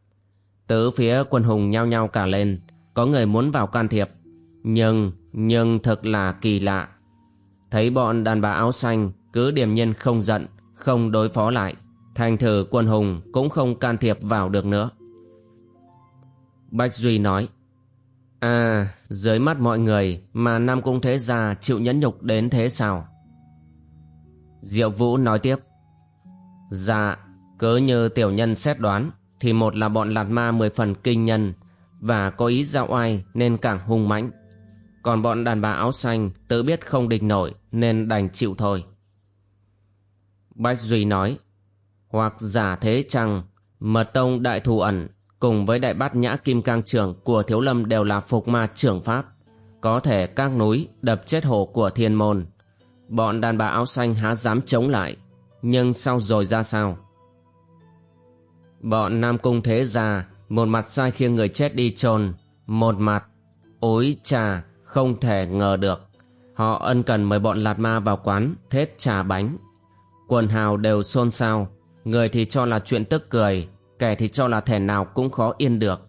Tứ phía quân hùng nhao nhao cả lên, Có người muốn vào can thiệp, Nhưng Nhưng thật là kỳ lạ. Thấy bọn đàn bà áo xanh Cứ điềm nhiên không giận, Không đối phó lại, Thành thử quân hùng cũng không can thiệp vào được nữa. Bách Duy nói À dưới mắt mọi người Mà Nam Cung Thế Gia chịu nhẫn nhục đến thế sao? Diệu Vũ nói tiếp Dạ Cứ như tiểu nhân xét đoán thì một là bọn lạt ma mười phần kinh nhân Và có ý giao oai Nên càng hung mãnh. Còn bọn đàn bà áo xanh Tự biết không địch nổi Nên đành chịu thôi. Bách Duy nói, Hoặc giả thế chăng, Mật tông, đại thù ẩn cùng với đại bát nhã kim cang trưởng của thiếu lâm đều là phục ma trưởng pháp, có thể các núi đập chết hổ của thiên môn. Bọn đàn bà áo xanh há dám chống lại, nhưng sau rồi ra sao? Bọn nam cung thế già một mặt sai khiêng người chết đi chôn, một mặt ối trà không thể ngờ được. Họ ân cần mời bọn lạt ma vào quán thết trà bánh. Quần hào đều xôn xao, người thì cho là chuyện tức cười, kẻ thì cho là thể nào cũng khó yên được.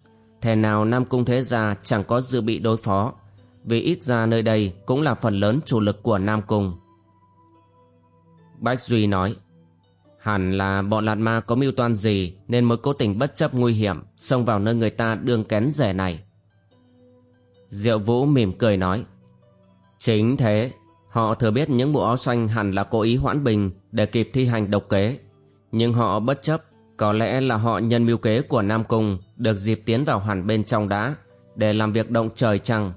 Thể nào nam cung thế gia chẳng có dự bị đối phó, vì ít ra nơi đây cũng là phần lớn chủ lực của nam cung. Bách duy nói hẳn là bọn lạt ma có mưu toan gì nên mới cố tình bất chấp nguy hiểm, xông vào nơi người ta đương kén rẻ này diệu vũ mỉm cười nói, chính thế họ thừa biết những bộ áo xanh hẳn là cố ý hoãn bình để kịp thi hành độc kế nhưng họ bất chấp, có lẽ là họ nhân mưu kế của Nam Cung được dịp tiến vào hẳn bên trong đã, để làm việc động trời chăng.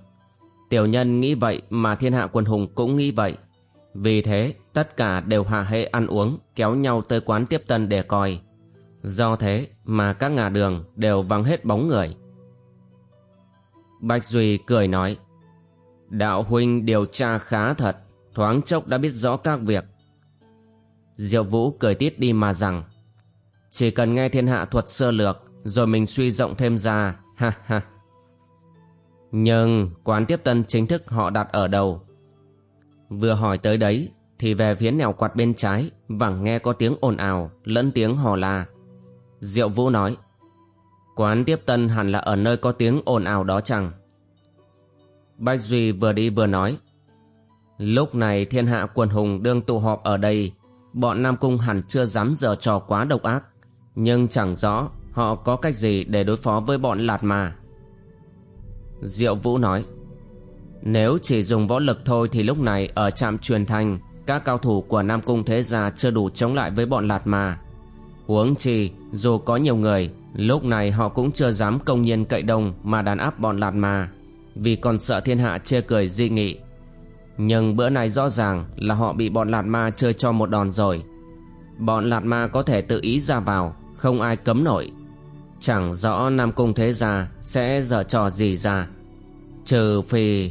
Tiểu nhân nghĩ vậy mà thiên hạ quân hùng cũng nghĩ vậy. Vì thế, tất cả đều hạ hệ ăn uống, kéo nhau tới quán tiếp tân để coi. Do thế mà các ngả đường đều vắng hết bóng người. Bạch Duy cười nói, Đạo huynh điều tra khá thật, Thoáng chốc đã biết rõ các việc Diệu Vũ cười tít đi mà rằng, chỉ cần nghe thiên hạ thuật sơ lược, Rồi mình suy rộng thêm ra, Ha ha Nhưng quán tiếp tân chính thức họ đặt ở đâu Vừa hỏi tới đấy, Thì về phía nẻo quạt bên trái, Vẳng nghe có tiếng ồn ào, Lẫn tiếng hò la. Diệu Vũ nói, Quán tiếp tân hẳn là ở nơi có tiếng ồn ào đó chẳng Bách Duy vừa đi vừa nói, Lúc này thiên hạ quần hùng đương tụ họp ở đây, Bọn Nam Cung hẳn chưa dám dở trò quá độc ác. Nhưng chẳng rõ họ có cách gì để đối phó với bọn lạt mà. Diệu Vũ nói nếu chỉ dùng võ lực thôi thì lúc này ở trạm truyền thanh, Các cao thủ của Nam Cung Thế Gia chưa đủ chống lại với bọn lạt mà. Huống chi, dù có nhiều người, Lúc này họ cũng chưa dám công nhiên cậy đông mà đàn áp bọn lạt mà, Vì còn sợ thiên hạ chê cười dị nghị. Nhưng bữa này rõ ràng là họ bị bọn lạt ma chơi cho một đòn rồi. Bọn lạt ma có thể tự ý ra vào, không ai cấm nổi. Chẳng rõ Nam Cung Thế Gia sẽ dở trò gì ra. Trừ phi